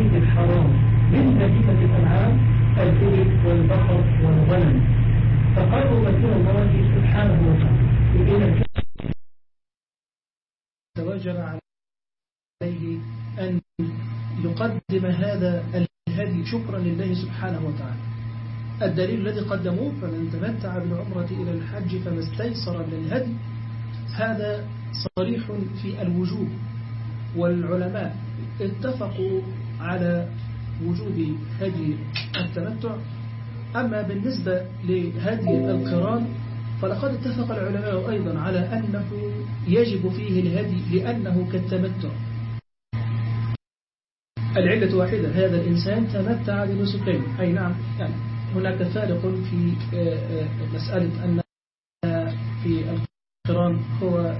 البيت الحرام. من بهيمة الأنعام الإبل والبقر والغنم. فقالوا رسول الله سبحانه وتعالى توجب عليه أن يقدم هذا الهدي شكرا لله سبحانه وتعالى. الدليل الذي قدموه فمن تمتع بالعمرة إلى الحج فما استيسر من الهدي هذا صريح في الوجوب والعلماء اتفقوا على وجوب هدي التمتع. أما بالنسبة لهدي القران فلقد اتفق العلماء أيضا على أنه يجب فيه الهدي لأنه كالتمتع. العلة واحدة هذا الإنسان تمتع بنسكين أي نعم يعني هناك فارق في مسألة أن في القرآن هو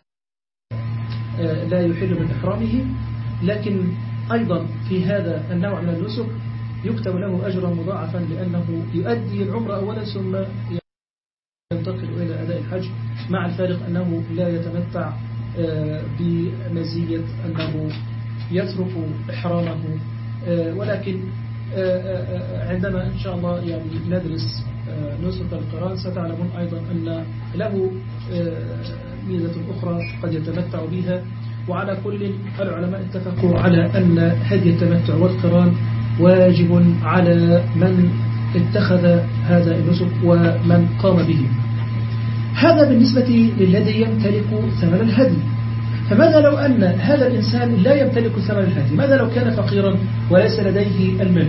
لا يحل من إحرامه لكن أيضا في هذا النوع من النسك يكتب له أجرا مضاعفا لأنه يؤدي العمر أولا ثم ينتقل إلى أداء الحج مع الفارق أنه لا يتمتع بمزية أنه يترك إحرامه. ولكن عندما إن شاء الله يعني ندرس نسك القرآن ستعلمون أيضا أن له ميزة أخرى قد يتمتع بها. وعلى كل العلماء اتفقوا على أن هدي التمتع والقران واجب على من اتخذ هذا النسك ومن قام به. هذا بالنسبة للذي يمتلك ثمن الهدي. فماذا لو أن هذا الإنسان لا يمتلك ثمن الهدي؟ ماذا لو كان فقيرا وليس لديه المال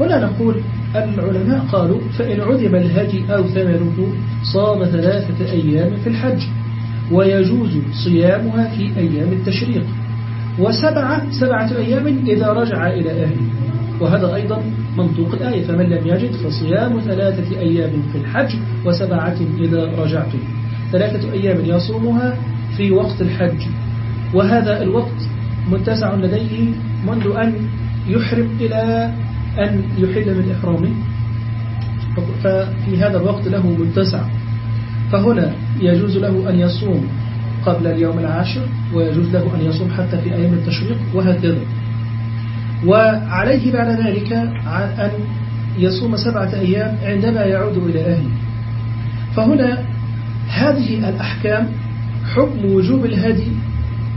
هنا نقول العلماء قالوا فإن عدم الهدي أو ثمنه صام ثلاثة أيام في الحج. ويجوز صيامها في أيام التشريق. وسبعة سبعة أيام إذا رجع إلى أهله. وهذا أيضا منطوق الآية. فمن لم يجد فصيام ثلاثة أيام في الحج وسبعة إذا رجعتم ثلاثة أيام يصومها في وقت الحج. وهذا الوقت متسع لديه منذ أن يحرم إلى أن يحل من إحرامه. ففي هذا الوقت له متسع. فهنا يجوز له أن يصوم قبل اليوم العاشر ويجوز له أن يصوم حتى في أيام التشريق وهكذا. وعليه بعد ذلك أن يصوم سبعة أيام عندما يعود إلى أهله. فهنا هذه الأحكام حكم وجوب الهدي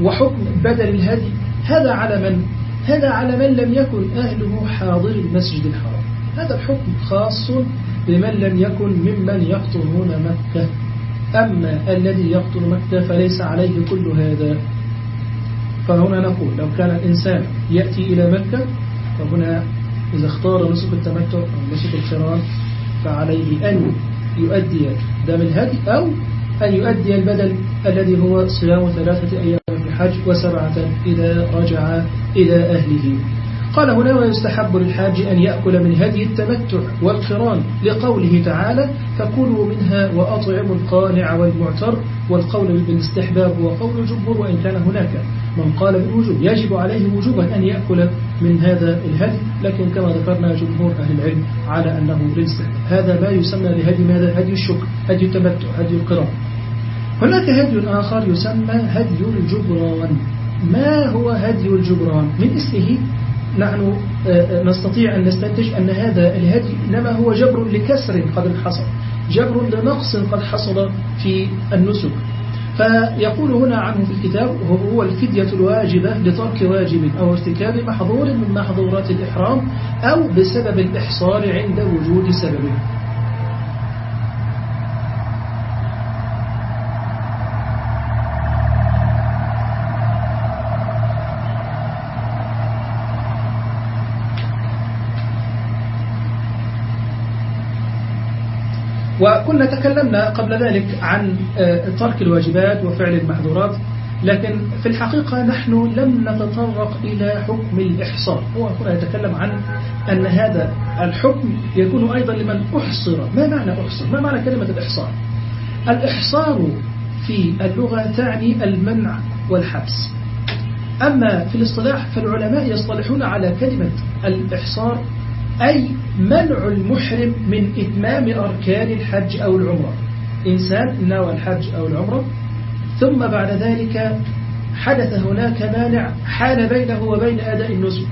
وحكم بدل الهدي. هذا على من؟ هذا على من لم يكن أهله حاضر المسجد الحرام. هذا الحكم خاص بمن لم يكن ممن يقطنون مكة. أما الذي يقطن مكة فليس عليه كل هذا؟ فهنا نقول لو كان الإنسان يأتي إلى مكة فهنا إذا اختار نسك التمتع أو نسك القران فعليه أن يؤدي دم الهدي أو أن يؤدي البدل الذي هو صيام ثلاثة أيام في الحج وسبعة إذا رجع إلى أهله. قال هنا ويستحب للحاج أن يأكل من هدي التمتع والقران لقوله تعالى فكلوا منها وأطعموا القانع والمعتر والقول بالاستحباب وقول الجمهور وإن كان هناك. من قال بالوجوب يجب عليه وجوبا أن يأكل من هذا الهدي لكن كما ذكرنا جمهور أهل العلم على أنه للاستحباب هذا ما يسمى بهدي ماذا؟ هدي الشكر هدي التمتع هدي القران. هناك هدي آخر يسمى هدي الجبران. ما هو هدي الجبران؟ من اسمه نحن نستطيع أن نستنتج أن هذا الهدي إنما هو جبر لكسر قد حصل جبر لنقص قد حصل في النسك. فيقول هنا عنه في الكتاب هو الفدية الواجبة لترك واجب أو ارتكاب محظور من محظورات الإحرام أو بسبب الإحصار عند وجود سببه وكنا تكلمنا قبل ذلك عن ترك الواجبات وفعل المحظورات لكن في الحقيقة نحن لم نتطرق إلى حكم الإحصار هو هنا يتكلم عن أن هذا الحكم يكون أيضا لمن أحصر ما معنى أحصر؟ ما معنى كلمة الإحصار؟ الإحصار في اللغة تعني المنع والحبس أما في الاصطلاح فالعلماء يصطلحون على كلمة الإحصار أي منع المحرم من إتمام أركان الحج أو العمرة. إنسان نوى الحج أو العمرة ثم بعد ذلك حدث هناك مانع حال بينه وبين أداء النسك.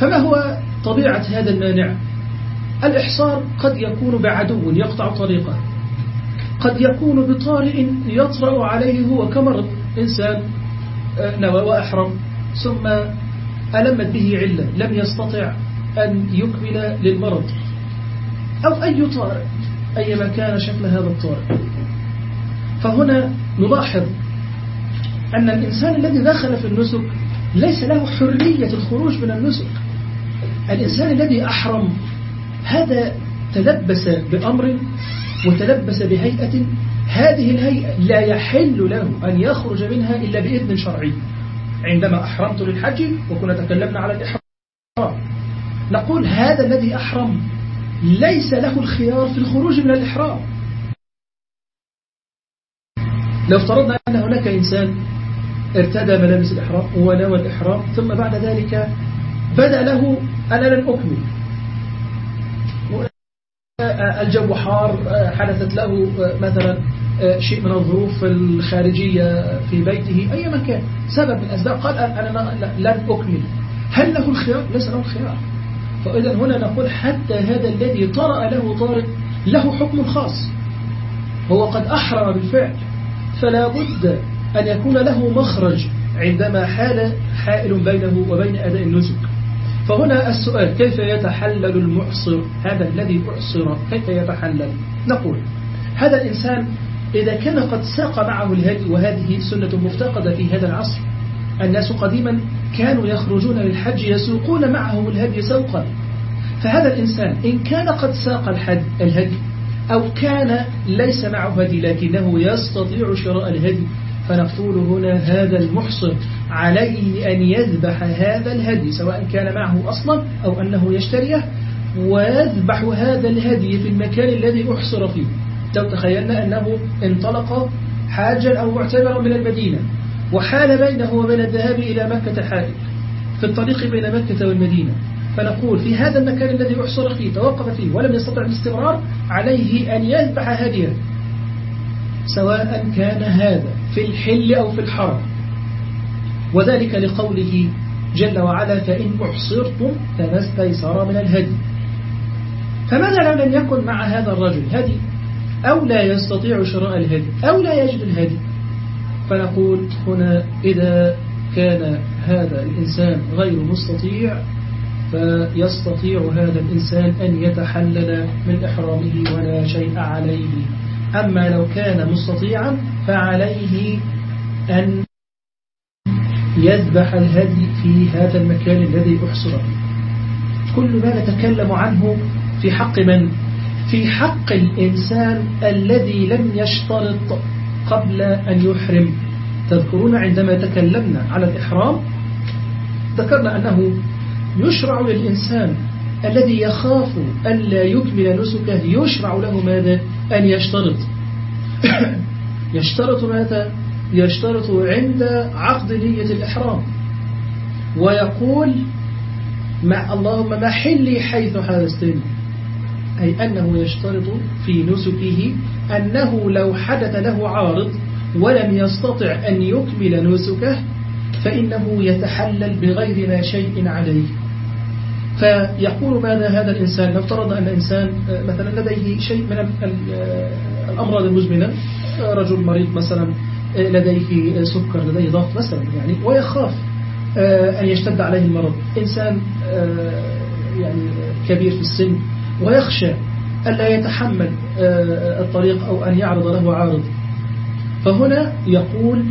فما هو طبيعة هذا المانع؟ الإحصار قد يكون بعدو يقطع طريقه. قد يكون بطارئ يطرأ عليه هو كمرض. إنسان نوى وأحرم ثم ألمت به علة لم يستطع أن يكمل للمرض. أو أي طارئ أيما كان شكل هذا الطارئ فهنا نلاحظ أن الإنسان الذي دخل في النسك ليس له حرية الخروج من النسك. الإنسان الذي أحرم هذا تلبس بأمر وتلبس بهيئة هذه الهيئة لا يحل له أن يخرج منها إلا بإذن شرعي. عندما أحرمت للحج وكنا تكلمنا على الإحرام. نقول هذا الذي أحرم ليس له الخيار في الخروج من الإحرام. لو افترضنا أن هناك إنسان ارتدى ملابس الإحرام ونوى الإحرام ثم بعد ذلك بدأ له أنا لن أكمل. الجو حار حدثت له مثلا شيء من الظروف الخارجية في بيته أي مكان سبب من الأسباب. قال أنا لن أكمل. هل له الخيار؟ ليس له الخيار. فإذا هنا نقول حتى هذا الذي طرأ له طارئ له حكم خاص. هو قد أحرم بالفعل. فلا بد أن يكون له مخرج عندما حال حائل بينه وبين أداء النسك. فهنا السؤال كيف يتحلل المعصر؟ هذا الذي أعصر كيف يتحلل؟ نقول هذا الإنسان إذا كان قد ساق معه الهدي وهذه سنة مفتقدة في هذا العصر الناس قديما كانوا يخرجون للحج يسوقون معهم الهدي سوقا. فهذا الإنسان إن كان قد ساق الهدي أو كان ليس معه هدي لكنه يستطيع شراء الهدي فنقول هنا هذا المحصر عليه أن يذبح هذا الهدي سواء كان معه أصلا أو أنه يشتريه ويذبح هذا الهدي في المكان الذي أحصر فيه. لو تخيلنا أنه انطلق حاجا أو معتبرا من المدينة. وحال بينه وبين الذهاب إلى مكة حائل في الطريق بين مكة والمدينة. فنقول في هذا المكان الذي أحصر فيه توقف فيه ولم يستطع الاستمرار عليه أن يذبح هديه سواء كان هذا في الحل أو في الحرم وذلك لقوله جل وعلا فإن أحصرتم فما استيسر من الهدي. فماذا لو لم يكن مع هذا الرجل؟ هدي. أو لا يستطيع شراء الهدي. أو لا يجد الهدي. فنقول هنا إذا كان هذا الإنسان غير مستطيع فيستطيع هذا الإنسان أن يتحلل من إحرامه ولا شيء عليه أما لو كان مستطيعا فعليه أن يذبح الهدي في هذا المكان الذي أحصر فيه كل ما نتكلم عنه في حق من؟ في حق الإنسان الذي لم يشترط قبل أن يحرم. تذكرون عندما تكلمنا على الإحرام؟ ذكرنا أنه يشرع للإنسان الذي يخاف ألا يكمل نسكه يشرع له ماذا؟ أن يشترط. يشترط ماذا؟ يشترط عند عقد نية الإحرام. ويقول مع اللهم محلي حيث حدثتني أي أنه يشترط في نسكه أنه لو حدث له عارض ولم يستطع أن يكمل نسكه فإنه يتحلل بغير ما شيء عليه. فيقول ماذا هذا الإنسان؟ نفترض أن الإنسان مثلا لديه شيء من الأمراض المزمنة رجل مريض مثلا لديه سكر لديه ضغط مثلا يعني ويخاف أن يشتد عليه المرض. إنسان يعني كبير في السن ويخشى ألا يتحمل الطريق أو أن يعرض له عارض. فهنا يقول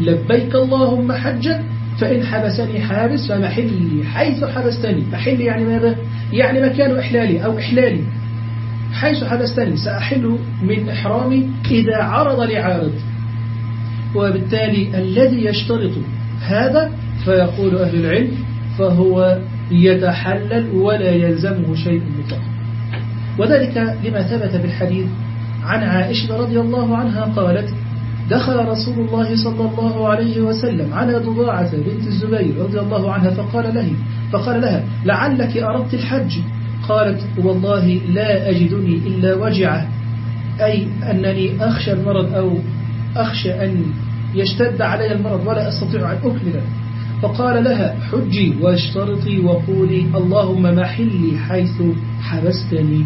لبيك اللهم حجا فإن حبسني حابس فمحلي حيث حبستني. محلي يعني ماذا؟ يعني مكان إحلالي أو إحلالي. حيث حبستني سأحل من إحرامي إذا عرض لي عارض. وبالتالي الذي يشترط هذا فيقول أهل العلم فهو يتحلل ولا يلزمه شيء مطلق وذلك لما ثبت بالحديث عن عائشة رضي الله عنها قالت دخل رسول الله صلى الله عليه وسلم على ضباعة بنت الزبير رضي الله عنها فقال له فقال لها لعلك أردت الحج؟ قالت والله لا أجدني إلا وجعة أي أنني أخشى المرض أو أخشى أن يشتد علي المرض ولا أستطيع أن أكمله فقال لها حجي واشترطي وقولي اللهم محلي حيث حبستني.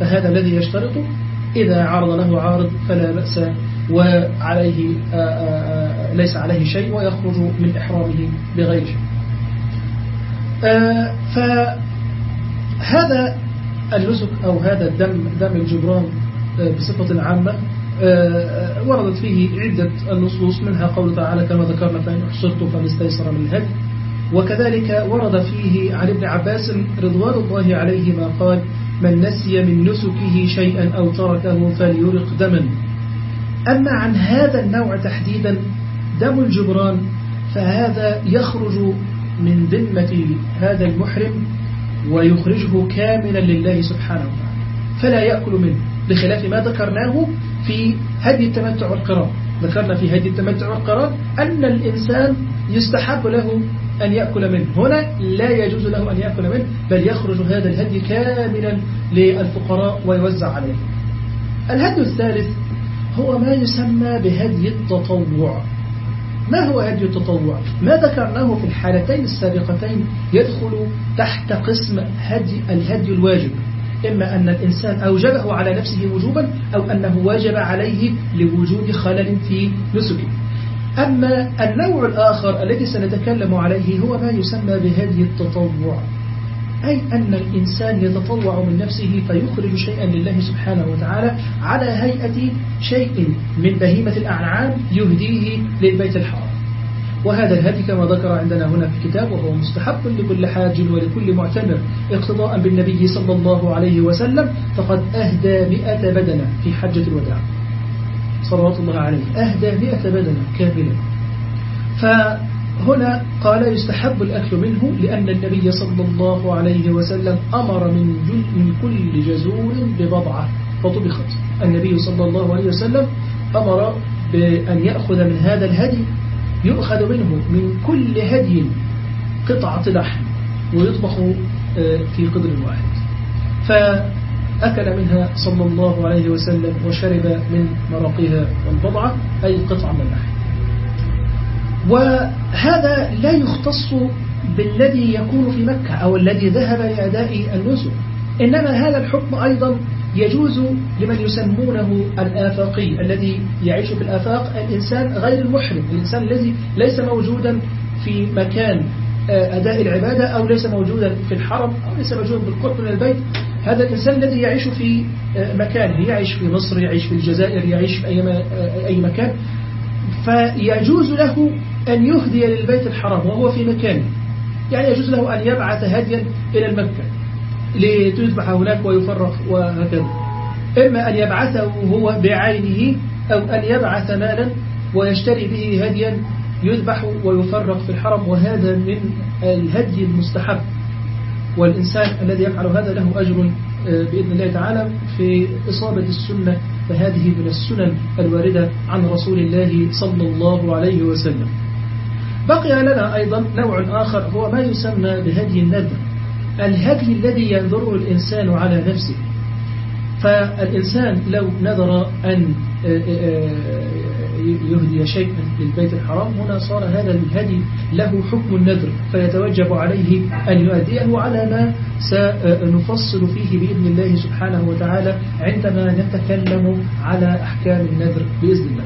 فهذا الذي يشترط إذا عرض له عارض فلا بأس وعليه ليس عليه شيء ويخرج من إحرامه بغير شيء. فهذا النسك أو هذا الدم دم الجبران بصفة عامة وردت فيه عدة النصوص منها قول تعالى كما ذكرنا فإن أحصرت فما استيسر من الهدي. وكذلك ورد فيه عن ابن عباس رضوان الله عليه ما قال من نسي من نسكه شيئا أو تركه فليرق دما. أما عن هذا النوع تحديدا دم الجبران فهذا يخرج من ذمة هذا المحرم ويخرجه كاملا لله سبحانه وتعالى. فلا يأكل منه بخلاف ما ذكرناه في هدي التمتع والقران ذكرنا في هدي التمتع والقران أن الإنسان يستحب له أن يأكل منه. هنا لا يجوز له أن يأكل منه بل يخرج هذا الهدي كاملا للفقراء ويوزع عليهم الهدي الثالث هو ما يسمى بهدي التطوع. ما هو هدي التطوع؟ ما ذكرناه في الحالتين السابقتين يدخل تحت قسم هدي الهدي الواجب. إما أن الإنسان أوجبه على نفسه وجوبا أو أنه واجب عليه لوجود خلل في نسكه. أما النوع الآخر الذي سنتكلم عليه هو ما يسمى بهدي التطوع أي أن الإنسان يتطوع من نفسه فيخرج شيئا لله سبحانه وتعالى على هيئة شيء من بهيمة الأنعام يهديه للبيت الحرام. وهذا الهدي كما ذكر عندنا هنا في الكتاب وهو مستحب لكل حاج ولكل معتمر اقتضاء بالنبي صلى الله عليه وسلم فقد أهدى مئة بدنة في حجة الوداع. صلوات الله عليه. أهدى مئة بدنة كاملة. فهنا قال يستحب الأكل منه لأن النبي صلى الله عليه وسلم أمر من, من كل جزور ببضعة فطبخت. النبي صلى الله عليه وسلم أمر بأن يأخذ من هذا الهدي يؤخذ منه من كل هدي قطعة لحم ويطبخ في قدر واحد. فأكل منها صلى الله عليه وسلم وشرب من مرقها والبضعة أي قطعة من اللحم وهذا لا يختص بالذي يكون في مكة أو الذي ذهب لأداء النسك إنما هذا الحكم أيضا يجوز لمن يسمونه الآفاقي الذي يعيش في الآفاق الإنسان غير المحرم الإنسان الذي ليس موجودا في مكان أداء العبادة أو ليس موجودا في الحرم أو ليس موجودا بالقرب من البيت. هذا الإنسان الذي يعيش في مكان يعيش في مصر يعيش في الجزائر يعيش في أي أي مكان فيجوز له أن يهدي للبيت الحرام وهو في مكانه يعني يجوز له أن يبعث هديا إلى المكة لتذبح هناك ويفرق وهكذا. إما أن يبعثه هو بعينه أو أن يبعث مالا ويشتري به هديا يذبح ويفرق في الحرم وهذا من الهدي المستحب. والإنسان الذي يفعل هذا له أجر بإذن الله تعالى في إصابة السنة فهذه من السنن الواردة عن رسول الله صلى الله عليه وسلم. بقي لنا أيضا نوع آخر هو ما يسمى بهدي النذر الهدي الذي ينذره الإنسان على نفسه. فالإنسان لو نذر أن يهدي شيئا للبيت الحرام هنا صار هذا الهدي له حكم النذر فيتوجب عليه أن يؤديه على ما سنفصل فيه بإذن الله سبحانه وتعالى عندما نتكلم على أحكام النذر بإذن الله.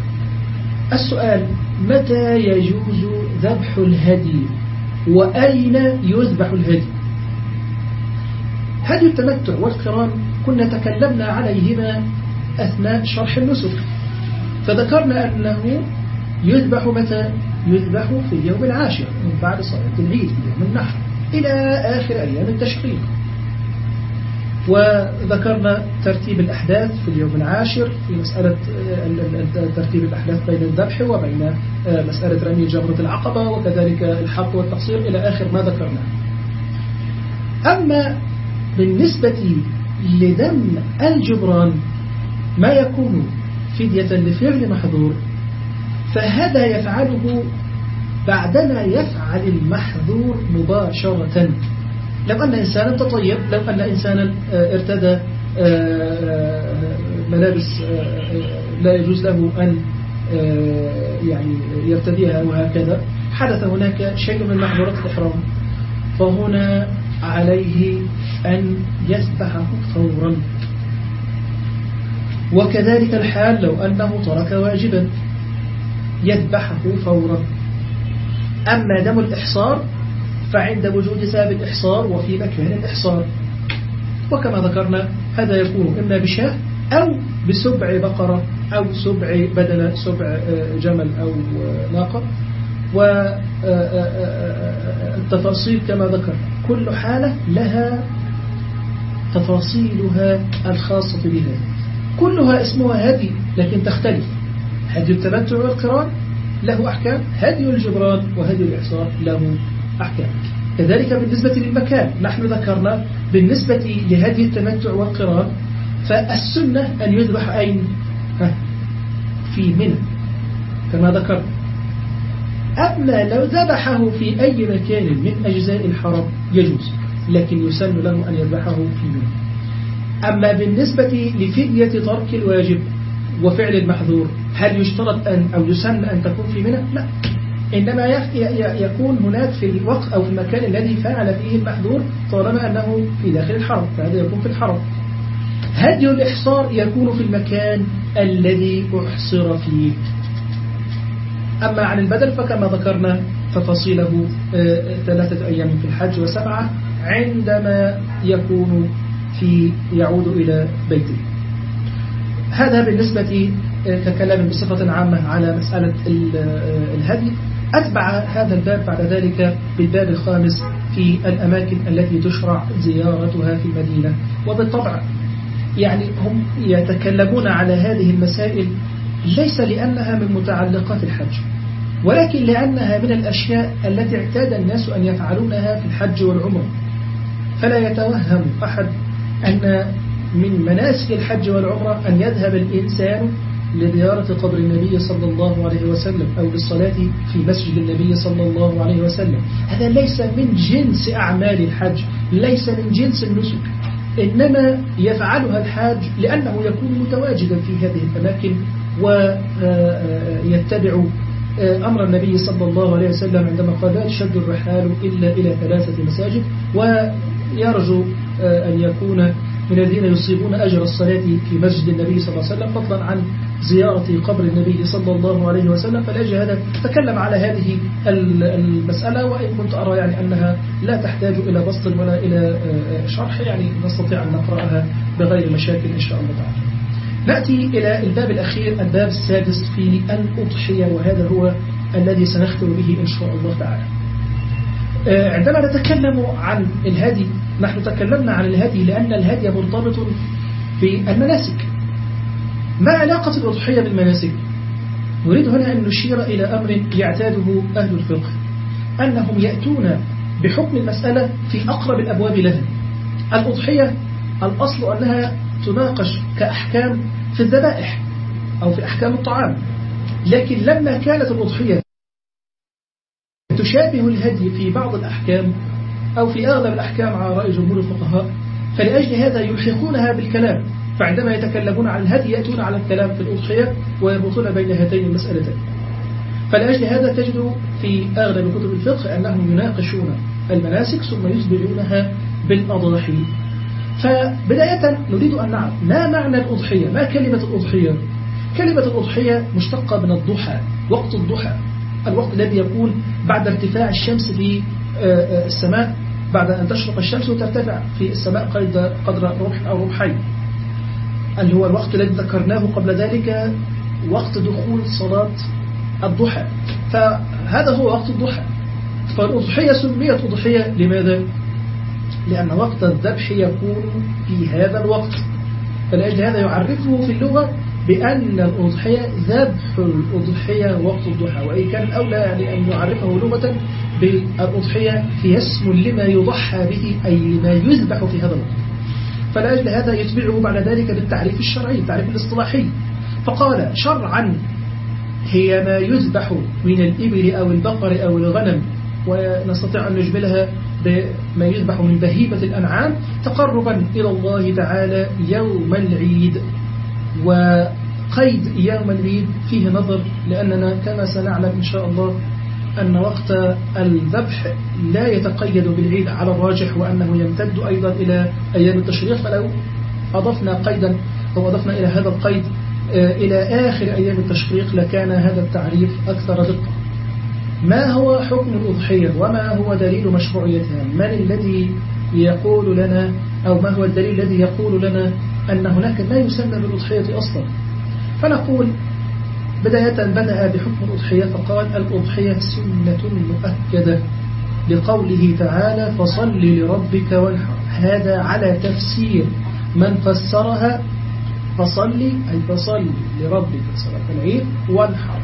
السؤال متى يجوز ذبح الهدي؟ وأين يذبح الهدي؟ هدي التمتع والقران كنا تكلمنا عليهما أثناء شرح النسك. فذكرنا أنه يذبح متى؟ يذبح في اليوم العاشر من بعد صلاة العيد في يوم النحر إلى آخر أيام التشريق. وذكرنا ترتيب الأحداث في اليوم العاشر في مسألة ترتيب الأحداث بين الذبح وبين مسألة رمي جمرة العقبة وكذلك الحق والتقصير إلى آخر ما ذكرنا. أما بالنسبة لدم الجبران ما يكون فدية لفعل محظور. فهذا يفعله بعدما يفعل المحظور مباشرة. لو أن إنسانا تطيب لو أن إنسانا ارتدى ملابس لا يجوز له أن يعني يرتديها وهكذا حدث هناك شيء من محظورات الإحرام. فهنا عليه أن يذبحه فورا. وكذلك الحال لو أنه ترك واجبا يذبحه فورا. أما دم الإحصار فعند وجود سبب الإحصار وفي مكان الإحصار. وكما ذكرنا هذا يكون إما بشاة أو بسبع بقرة أو سبع بدل سبع جمل أو ناقة. والتفاصيل كما ذكر كل حالة لها تفاصيلها الخاصة بها. كلها اسمها هدي لكن تختلف. هدي التمتع والقران له أحكام. هدي الجبران وهدي الإحصار له أحكام. كذلك بالنسبة للمكان نحن ذكرنا بالنسبة لهدي التمتع والقران فالسنة أن يذبح أين في منى كما ذكرنا. أما لو ذبحه في أي مكان من أجزاء الحرم يجوز لكن يسن له أن يذبحه في منى. أما بالنسبة لفدية ترك الواجب وفعل المحظور هل يشترط أن أو يسن أن تكون في منى؟ لا. إنما يكون هناك في الوقت أو في المكان الذي فعل فيه المحظور طالما أنه في داخل الحرم فهذا يكون في الحرم. هدي الإحصار يكون في المكان الذي أحصر فيه. أما عن البدل فكما ذكرنا تفاصيله ثلاثة أيام في الحج وسبعة عندما يكون في يعود إلى بيته. هذا بالنسبة ككلام بصفة عامة على مسألة الهدي. أتبع هذا الباب بعد ذلك بالباب الخامس في الأماكن التي تشرع زيارتها في المدينة. وبالطبع يعني هم يتكلمون على هذه المسائل ليس لأنها من متعلقات الحج ولكن لأنها من الأشياء التي اعتاد الناس أن يفعلونها في الحج والعمر فلا يتوهم أحد أن من مناسك الحج والعمرة أن يذهب الإنسان لزيارة قبر النبي صلى الله عليه وسلم أو للصلاة في مسجد النبي صلى الله عليه وسلم. هذا ليس من جنس أعمال الحج ليس من جنس النسك. إنما يفعلها الحاج لأنه يكون متواجدا في هذه الأماكن ويتبع أمر النبي صلى الله عليه وسلم عندما قال لا تشد الرحال إلا إلى ثلاثة مساجد. ويرجو أن يكون من الذين يصيبون أجر الصلاة في مسجد النبي صلى الله عليه وسلم فضلا عن زيارة قبر النبي صلى الله عليه وسلم. فالأجل هذا تكلم على هذه المسألة. وإن كنت أرى يعني أنها لا تحتاج إلى بسط ولا إلى شرح يعني نستطيع أن نقرأها بغير مشاكل إن شاء الله تعالى. نأتي إلى الباب الأخير الباب السادس في الأضحية وهذا هو الذي سنختم به إن شاء الله تعالى. عندما نتكلم عن الهدي نحن تكلمنا عن الهدي لأن الهدي مرتبط بالمناسك. ما علاقة الأضحية بالمناسك؟ نريد هنا أن نشير إلى أمر يعتاده أهل الفقه أنهم يأتون بحكم المسألة في أقرب الأبواب لها الأضحية الأصل أنها تناقش كأحكام في الذبائح أو في أحكام الطعام. لكن لما كانت الأضحية تشابه الهدي في بعض الأحكام أو في أغلب الأحكام على رأي جمهور الفقهاء فلأجل هذا يلحقونها بالكلام. فعندما يتكلمون عن الهدي يأتون على الكلام في الأضحية ويربطون بين هاتين المسألتين. فلأجل هذا تجد في أغلب كتب الفقه أنهم يناقشون المناسك ثم يسبلونها بالأضاحي. فبداية نريد أن نعرف ما معنى الأضحية؟ ما كلمة الأضحية؟ كلمة الأضحية مشتقة من الضحى وقت الضحى. الوقت الذي يكون بعد ارتفاع الشمس في السماء بعد أن تشرق الشمس وترتفع في السماء قدر ربح أو ربحين اللي هو الوقت الذي ذكرناه قبل ذلك؟ وقت دخول صلاة الضحى. فهذا هو وقت الضحى. فالأضحية سميت أضحية لماذا؟ لأن وقت الذبح يكون في هذا الوقت. فلأجل هذا يعرفه في اللغة بأن الأضحية ذبح الأضحية وقت الضحى وإن كان الأولى يعني أن يعرفه لغة بالأضحية هي اسم لما يضحى به أي ما يذبح في هذا الوقت. فلأجل هذا يتبعه بعد ذلك بالتعريف الشرعي التعريف الاصطلاحي. فقال شرعا هي ما يذبح من الإبل أو البقر أو الغنم ونستطيع أن نجملها بما يذبح من بهيمة الأنعام تقربا إلى الله تعالى يوم العيد. وقيد يوم العيد فيه نظر لأننا كما سنعلم إن شاء الله أن وقت الذبح لا يتقيد بالعيد على الراجح وأنه يمتد أيضا إلى أيام التشريق. فلو أضفنا قيدا أو أضفنا إلى هذا القيد إلى آخر أيام التشريق لكان هذا التعريف أكثر دقة. ما هو حكم الأضحية؟ وما هو دليل مشروعيتها؟ من الذي يقول لنا أو ما هو الدليل الذي يقول لنا أن هناك ما يسمى بالأضحية أصلا؟ فنقول بداية بدأ بحكم الأضحية فقال الأضحية سنة مؤكدة لقوله تعالى فصل لربك وانحر. هذا على تفسير من فسرها فصلي أي فصل لربك صلاة العيد وانحر.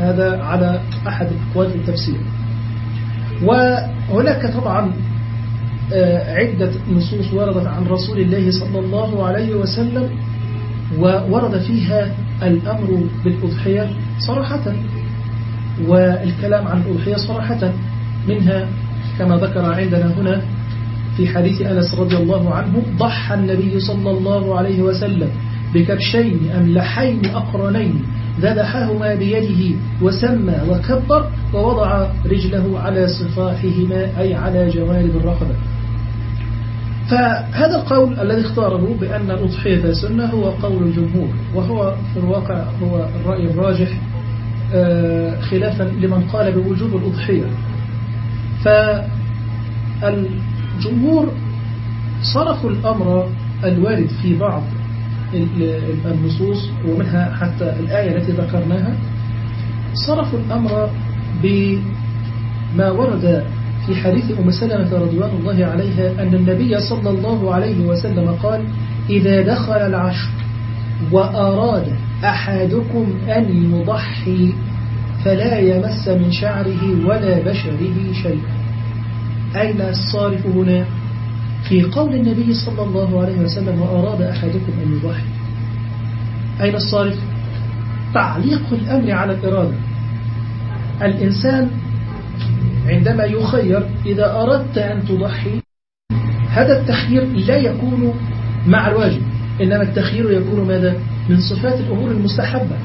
هذا على أحد أقوال التفسير. وهناك طبعا عدة نصوص وردت عن رسول الله صلى الله عليه وسلم وورد فيها الأمر بالأضحية صراحة والكلام عن الأضحية صراحة منها كما ذكر عندنا هنا في حديث أنس رضي الله عنه ضحى النبي صلى الله عليه وسلم بكبشين أملحين أقرنين ذبحهما بيده وسمى وكبر ووضع رجله على صفاحهما أي على جوانب الرقبة. فهذا القول الذي اختاره بأن الأضحية سنة هو قول الجمهور وهو في الواقع هو الرأي الراجح خلافا لمن قال بوجوب الأضحية. فالجمهور صرفوا الأمر الوارد في بعض النصوص ومنها حتى الآية التي ذكرناها صرفوا الأمر بما ورد في حديث أم سلمة رضوان الله عليها أن النبي صلى الله عليه وسلم قال إذا دخل العشر وأراد أحدكم أن يضحي فلا يمس من شعره ولا بشره شيئا. أين الصارف هنا؟ في قول النبي صلى الله عليه وسلم وأراد أحدكم أن يضحي. أين الصارف؟ تعليق الأمر على الإرادة. الإنسان عندما يخير إذا أردت أن تضحي هذا التخيير لا يكون مع الواجب إنما التخيير يكون ماذا؟ من صفات الأمور المستحبة.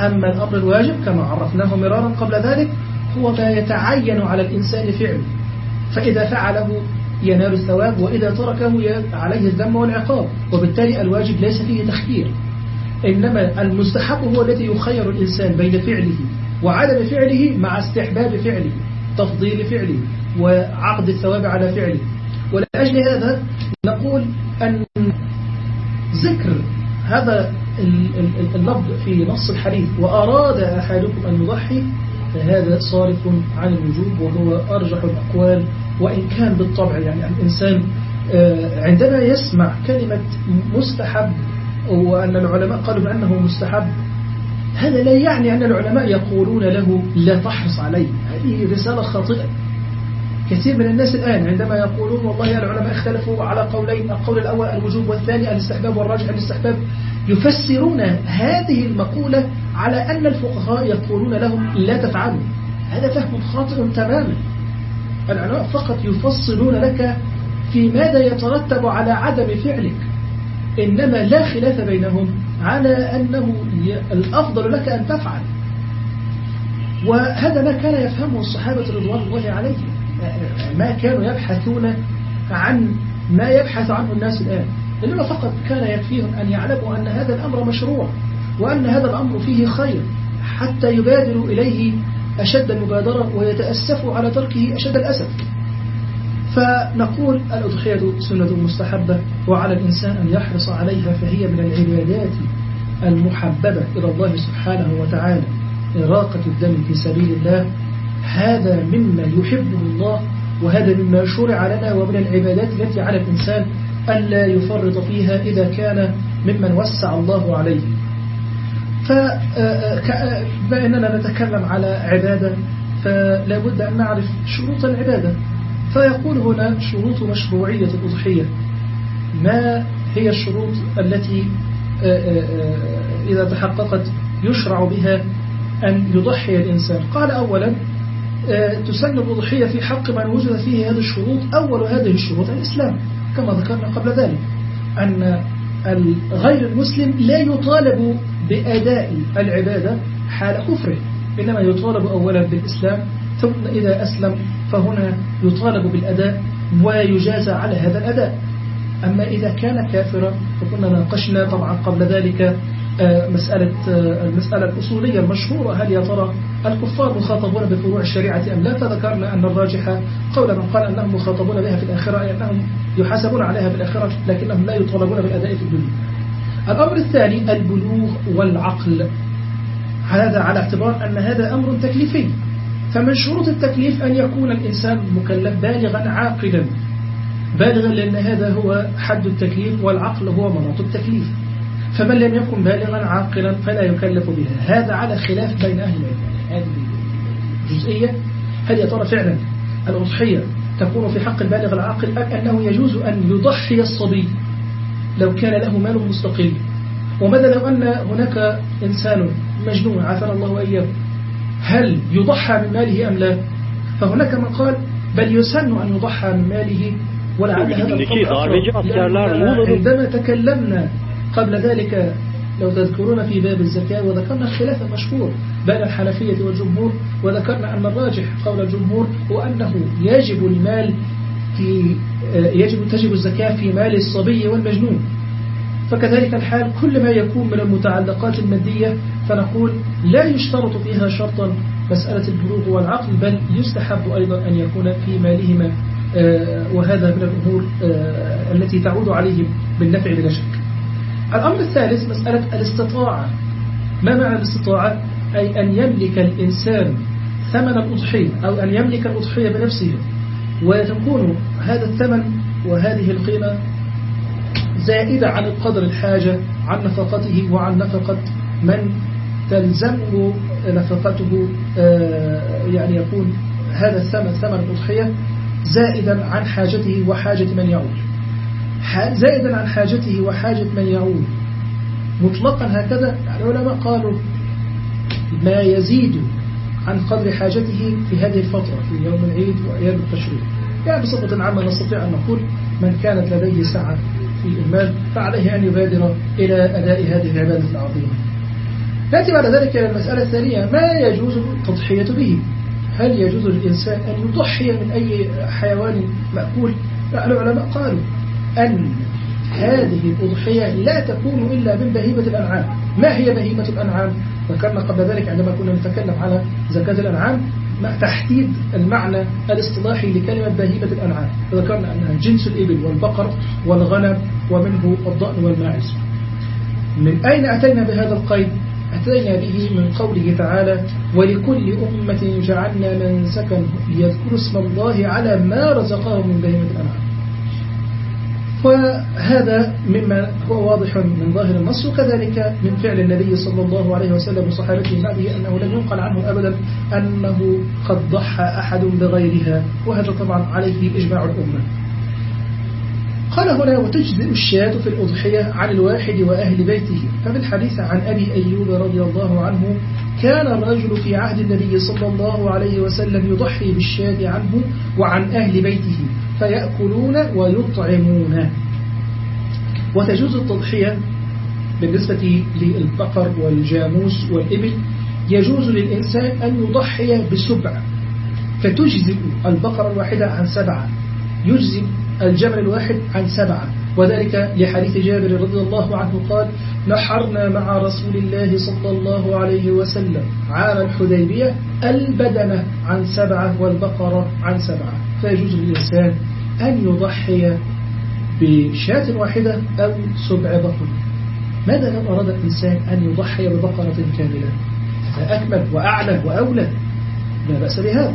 أما الأمر الواجب كما عرفناه مرارا قبل ذلك هو ما يتعين على الإنسان فعله. فإذا فعله ينال الثواب وإذا تركه عليه الذم والعقاب. وبالتالي الواجب ليس فيه تخيير. إنما المستحب هو الذي يخير الإنسان بين فعله وعدم فعله مع استحباب فعله تفضيل فعله وعقد الثواب على فعله. ولأجل هذا نقول أن ذكر هذا اللفظ في نص الحديث وأراد أحدكم أن يضحي فهذا صارف عن الوجوب وهو أرجح الأقوال وإن كان بالطبع يعني الإنسان آه، عندما يسمع كلمة مستحب وأن العلماء قالوا بأنه مستحب هذا لا يعني أن العلماء يقولون له لا تحرص عليه هذه رسالة خاطئة. كثير من الناس الآن عندما يقولون والله العلماء اختلفوا على قولين القول الأول الوجوب والثاني الاستحباب والراجح الاستحباب يفسرون هذه المقولة على أن الفقهاء يقولون لهم لا تفعلوا. هذا فهم خاطئ تماما. العلماء فقط يفصلون لك في ماذا يترتب على عدم فعلك. إنما لا خلاف بينهم على أنه الأفضل لك أن تفعل. وهذا ما كان يفهمه الصحابة رضوان الله عليهم. ما كانوا يبحثون عن ما يبحث عنه الناس الآن. إنما فقط كان يكفيهم أن يعلموا أن هذا الأمر مشروع وأن هذا الأمر فيه خير حتى يبادروا إليه أشد المبادرة ويتأسفوا على تركه أشد الأسف. فنقول الأضحية سنة مستحبة وعلى الإنسان أن يحرص عليها فهي من العبادات المحببة إلى الله سبحانه وتعالى إراقة الدم في سبيل الله. هذا مما يحبه الله وهذا مما شرع لنا ومن العبادات التي على الإنسان ألا يفرط فيها إذا كان ممن وسع الله عليه. فبأننا نتكلم على عبادة فلا بد أن نعرف شروط العبادة. فيقول هنا شروط مشروعية الأضحية. ما هي الشروط التي إذا تحققت يشرع بها أن يضحي الإنسان؟ قال أولا تسن الأضحية في حق من وجد فيه هذه الشروط أول هذه الشروط الإسلام كما ذكرنا قبل ذلك أن غير المسلم لا يطالب بأداء العبادة حال كفره. إنما يطالب أولا بالإسلام ثم إذا أسلم فهنا يطالب بالأداء ويجازى على هذا الأداء. أما إذا كان كافرا فكنا ناقشنا طبعا قبل ذلك آه، مسألة آه، المسألة الأصولية المشهورة هل يا ترى الكفار مخاطبون بفروع الشريعة أم لا؟ فذكرنا أن الراجح قول من قال أنهم مخاطبون بها في الآخرة أي أنهم يحاسبون عليها في الآخرة لكنهم لا يطالبون بالأداء في الدنيا. الأمر الثاني البلوغ والعقل. هذا على اعتبار أن هذا أمر تكليفي. فمن شروط التكليف أن يكون الإنسان مكلف بالغا عاقلا. بالغا لأن هذا هو حد التكليف والعقل هو مناط التكليف. فمن لم يكن بالغا عاقلا فلا يكلف بها. هذا على خلاف بين أهل العلم. هذه الجزئية هل يا ترى فعلا الأضحية تكون في حق البالغ العاقل أم أنه يجوز أن يضحي الصبي؟ لو كان له مال مستقل. وماذا لو أن هناك إنسان مجنون عافانا الله وإياه؟ هل يضحى من ماله أم لا؟ فهناك من قال بل يسن أن يضحى من ماله. ولعل هذا عندما تكلمنا قبل ذلك لو تذكرون في باب الزكاة وذكرنا الخلاف المشهور بين الحنفية والجمهور وذكرنا أن الراجح قول الجمهور هو أنه يجب المال في يجب تجب الزكاة في مال الصبي والمجنون. فكذلك الحال كل ما يكون من المتعلقات المادية فنقول لا يشترط فيها شرطا مسألة البلوغ والعقل بل يستحب أيضا أن يكون في مالهما آه، وهذا من الأمور آه، التي تعود عليهم بالنفع بلا شك. الأمر الثالث مسألة الاستطاعة. ما معنى الاستطاعة؟ أي أن يملك الإنسان ثمن الأضحية أو أن يملك الأضحية بنفسه. وتكون هذا الثمن وهذه القيمة زائدة عن القدر الحاجة عن نفقته وعن نفقة من تلزمه نفقته آه، يعني يكون هذا الثمن ثمن الأضحية زائدا عن حاجته وحاجة من يعود. زائدا عن حاجته وحاجة من يعود. مطلقا هكذا العلماء قالوا ما يزيد عن قدر حاجته في هذه الفترة في يوم العيد وأيام التشريق. يعني بصفة عامة نستطيع أن نقول من كانت لديه سعة في المال فعليه أن يبادر إلى أداء هذه العبادة العظيمة. نأتي بعد ذلك إلى المسألة الثانية ما يجوز التضحية به؟ هل يجوز للإنسان أن يضحي من أي حيوان مأكول؟ العلماء قالوا أن هذه الأضحية لا تكون إلا من بهيمة الأنعام. ما هي بهيمة الأنعام؟ ذكرنا قبل ذلك عندما كنا نتكلم على زكاة الأنعام تحديد المعنى الاصطلاحي لكلمة بهيمة الأنعام. ذكرنا أنها جنس الإبل والبقر والغنم ومنه الضأن والماعز. من أين أتينا بهذا القيد؟ أتينا به من قوله تعالى ولكل أمة جعلنا من سكن ليذكروا اسم الله على ما رزقهم من بهيمة الأنعام. وهذا مما هو واضح من ظاهر النص وكذلك من فعل النبي صلى الله عليه وسلم وصحابته بعده أنه لم ينقل عنه أبدا أنه قد ضحى أحد بغيرها وهذا طبعا عليه إجماع الأمة. قال هنا وتجزئ الشاة في الأضحية عن الواحد وأهل بيته. ففي الحديث عن أبي أيوب رضي الله عنه كان الرجل في عهد النبي صلى الله عليه وسلم يضحي بالشاة عنه وعن أهل بيته فيأكلون ويطعمون. وتجوز التضحية بالنسبة للبقر والجاموس والإبل يجوز للإنسان أن يضحي بسبع فتجزئ البقرة الواحدة عن سبعة. يجزئ الجمل الواحد عن سبعة. وذلك لحديث جابر رضي الله عنه قال نحرنا مع رسول الله صلى الله عليه وسلم عام الحديبية البدنة عن سبعة والبقرة عن سبعة. فيجوز للإنسان أن يضحي بشاة واحدة أو سبع بقر. ماذا لو أراد الإنسان أن يضحي ببقرة كاملة؟ فأكمل وأعلى وأولى. لا بأس بهذا.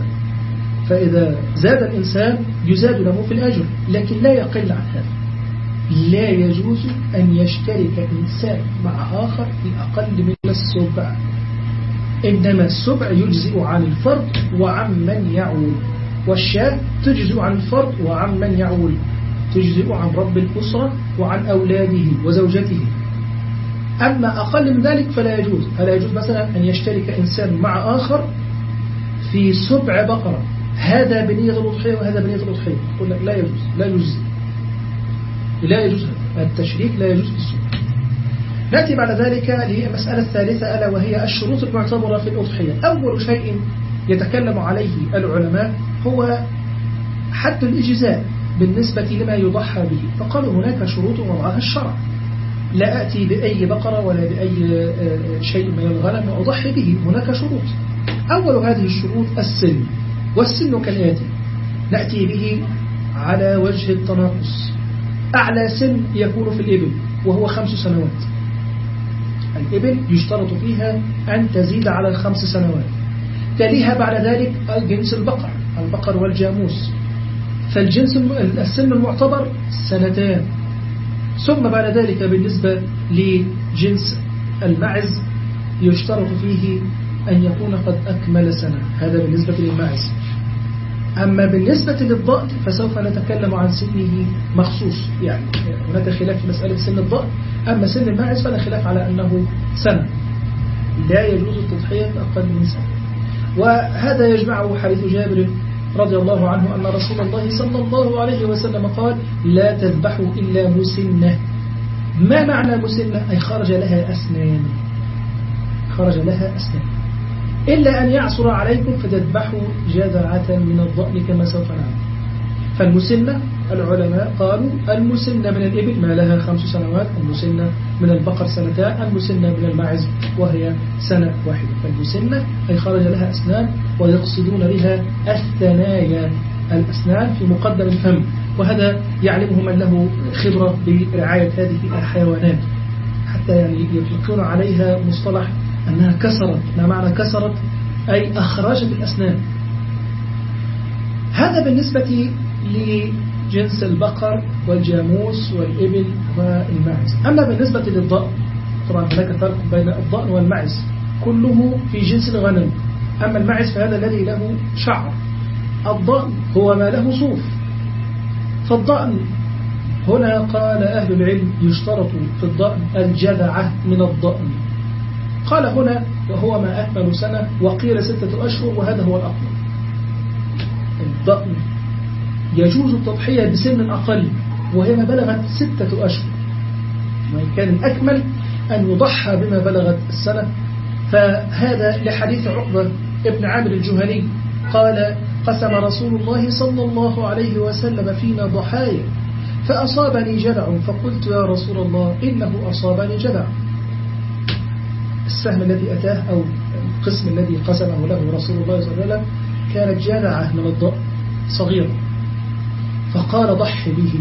فإذا زاد الإنسان يزاد له في الأجر لكن لا يقل عن هذا. لا يجوز أن يشترك إنسان مع آخر في أقل من السبع. إنما السبع يجزئ عن الفرد وعن من يعول والشاة تجزئ عن الفرد وعن من يعول تجزئ عن رب الأسرة وعن أولاده وزوجته. أما أقل من ذلك فلا يجوز. فلا يجوز مثلا أن يشترك إنسان مع آخر في سبع بقرة؟ هذا بنية الأضحية وهذا بنية الأضحية يقول لك لا يجوز لا يجوز. لا يجوز. التشريك لا يجوز بالسنة نأتي بعد ذلك للمسألة الثالثة ألا وهي الشروط المعتبرة في الأضحية. أول شيء يتكلم عليه العلماء هو حد الإجزاء بالنسبة لما يضحى به. فقالوا هناك شروط وضعها الشرع. لا أتي بأي بقرة ولا بأي شيء من الغنم وأضحي به. هناك شروط. أول هذه الشروط السن والسن كالآتي نأتي به على وجه التناقص. أعلى سن يكون في الإبل وهو خمس سنوات. الإبل يشترط فيها أن تزيد على الخمس سنوات. تليها بعد ذلك جنس البقر البقر والجاموس. فالجنس السن المعتبر سنتان. ثم بعد ذلك بالنسبة لجنس المعز يشترط فيه أن يكون قد أكمل سنة. هذا بالنسبة للمعز. أما بالنسبة للضأن فسوف نتكلم عن سنه مخصوص يعني هناك خلاف في مسألة سن الضأن أما سن الماعز فلا خلاف على أنه سنة لا يجوز التضحية بأقل من سنة. وهذا يجمعه حديث جابر رضي الله عنه أن رسول الله صلى الله عليه وسلم قال لا تذبحوا إلا مسنة ما معنى مسنة أي خرج لها أسنان. خرج لها أسنان. إلا أن يعصر عليكم فتذبحوا جذعة من الضأن كما سوف نعلم. فالمسنة العلماء قالوا المسنة من الإبل ما لها خمس سنوات المسنة من البقر سنتان المسنة من الماعز وهي سنة واحدة. فالمسنة أي خرج لها أسنان ويقصدون بها الثنايا الأسنان في مقدم الفم. وهذا يعلمه من له خبرة برعاية هذه الحيوانات. حتى يعني يطلقون عليها مصطلح أنها كسرت ما معنى كسرت؟ أي أخرجت الأسنان. هذا بالنسبة لجنس البقر والجاموس والإبل والمعز أما بالنسبة للضأن طبعا هناك فرق بين الضأن والمعز. كله في جنس الغنم أما المعز فهذا الذي له شعر. الضأن هو ما له صوف. فالضأن هنا قال أهل العلم يشترط في الضأن الجذعة من الضأن. قال هنا وهو ما أكمل سنة وقيل ستة أشهر وهذا هو الأقل. الضأن. يجوز التضحية بسن أقل وهي ما بلغت ستة أشهر. وإن كان الأكمل أن يضحى بما بلغت السنة. فهذا لحديث عقبة ابن عامر الجهني قال قسم رسول الله صلى الله عليه وسلم فينا ضحايا فأصابني جدع فقلت يا رسول الله إنه أصابني جدع السهم الذي أتاه أو القسم الذي قسمه له رسول الله صلى الله عليه وسلم كانت جدعة من الضأن صغيرة. فقال ضح به.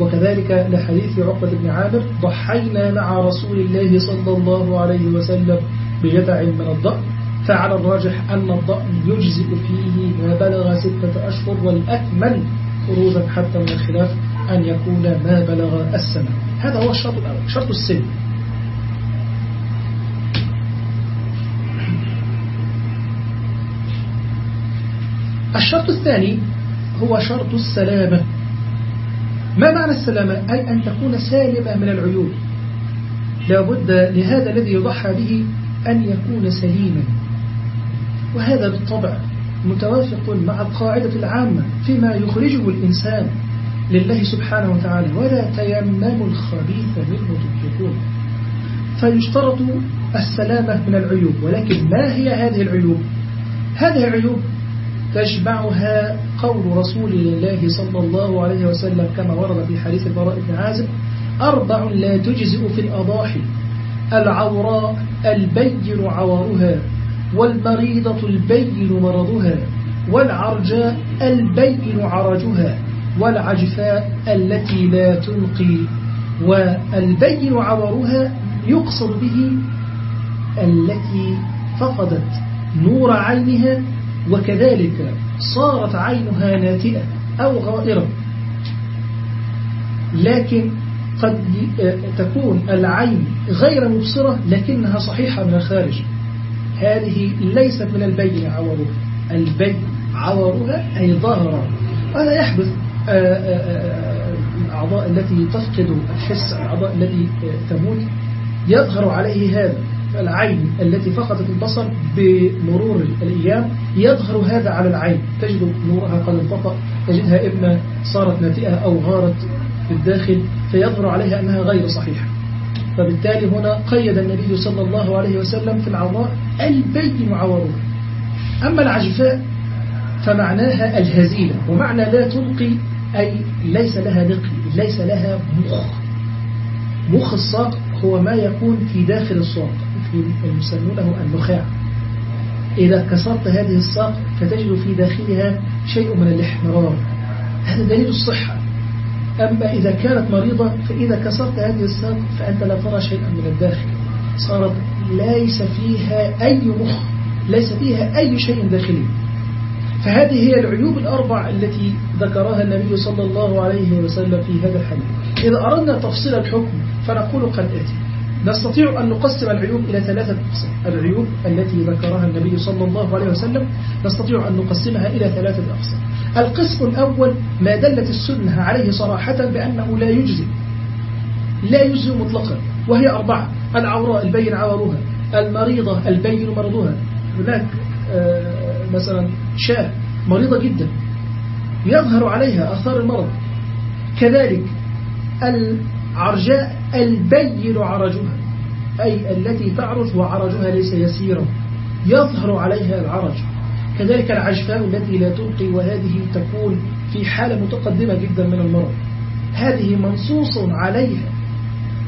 وكذلك لحديث عقبة بن عامر ضحينا مع رسول الله صلى الله عليه وسلم بجدع من الضأن فعلى الراجح أن الضأن يجزئ فيه ما بلغ ستة أشهر والأكمل خروجا حتى من الخلاف أن يكون ما بلغ السنة. هذا هو الشرط الأول شرط السن. الشرط الثاني هو شرط السلامة. ما معنى السلامة؟ أي أن تكون سالمة من العيوب. لابد لهذا الذي يضحى به أن يكون سليما. وهذا بالطبع متوافق مع القاعدة العامة فيما يخرجه الإنسان لله سبحانه وتعالى ولا تيمموا الخبيث منه تنفقون فيشترط السلامة من العيوب ولكن ما هي هذه العيوب؟ هذه العيوب تجمعها قول رسول الله صلى الله عليه وسلم كما ورد في حديث البراء بن عازب أربع لا تجزئ في الأضاحي العوراء البين عورها والمريضة البين مرضها والعرجاء البين عرجها والعجفاء التي لا تنقي والبين عورها يقصد به التي فقدت نور عينها وكذلك صارت عينها ناتئة أو غائرة. لكن قد تكون العين غير مبصرة لكنها صحيحة من الخارج. هذه ليست من البين عورها. البين عورها أي ظهر. هذا يحدث الأعضاء التي تفقد الحس الأعضاء التي تموت يظهر عليه هذا. العين التي فقدت البصر بمرور الأيام يظهر هذا على العين. تجد نورها قد انطفأ تجدها إما صارت ناتئة أو غارت في الداخل فيظهر عليها أنها غير صحيحة. فبالتالي هنا قيد النبي صلى الله عليه وسلم في العوراء البين عورها أما العجفاء فمعناها الهزيلة ومعنى لا تلقي أي ليس لها نقي ليس لها مخ. مخ الساق هو ما يكون في داخل الساق يسمونه النخاع. إذا كسرت هذه الساق فتجد في داخلها شيء من الاحمرار هذا دليل الصحة. أما إذا كانت مريضة فإذا كسرت هذه الساق فأنت لا ترى شيئا من الداخل. صارت ليس فيها أي مخ ليس فيها أي شيء داخلي. فهذه هي العيوب الأربع التي ذكرها النبي صلى الله عليه وسلم في هذا الحديث. إذا أردنا تفصيل الحكم فنقول قد أتي. نستطيع أن نقسم العيوب إلى ثلاثة أقسام. العيوب التي ذكرها النبي صلى الله عليه وسلم نستطيع أن نقسمها إلى ثلاثة أقسام. القسم الأول ما دلت السنة عليه صراحة بأنه لا يجزي. لا يجزي مطلقا وهي أربعة. العوراء البين عورها المريضة البين مرضها. هناك مثلا شاة مريضة جدا يظهر عليها أثار المرض. كذلك العرجاء البين عرجها أي التي تعرج وعرجها ليس يسيرا يظهر عليها العرج. كذلك العجفاء التي لا تلقي وهذه تكون في حالة متقدمة جدا من المرض. هذه منصوص عليها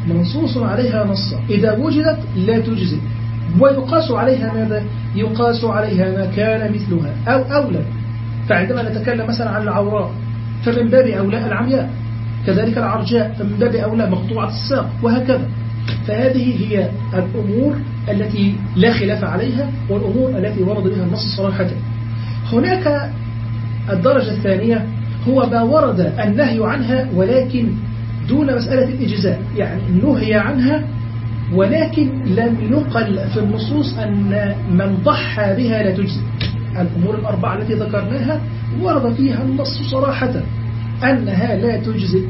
منصوص عليها نصا. إذا وجدت لا تجزي. ويقاس عليها ماذا؟ يقاس عليها ما كان مثلها أو أولى. فعندما نتكلم مثلا عن العوراء فمن باب أولى العمياء كذلك العرجاء فمن باب أولى مقطوعة الساق وهكذا. فهذه هي الأمور التي لا خلاف عليها والأمور التي ورد بها النص صراحة. هناك الدرجة الثانية هو ما ورد النهي عنها ولكن دون مسألة الإجزاء يعني نهي عنها ولكن لم يقل في النصوص أن من ضحى بها لا تجزي الأمور الأربعة التي ذكرناها ورد فيها النص صراحة. أنها لا تجزي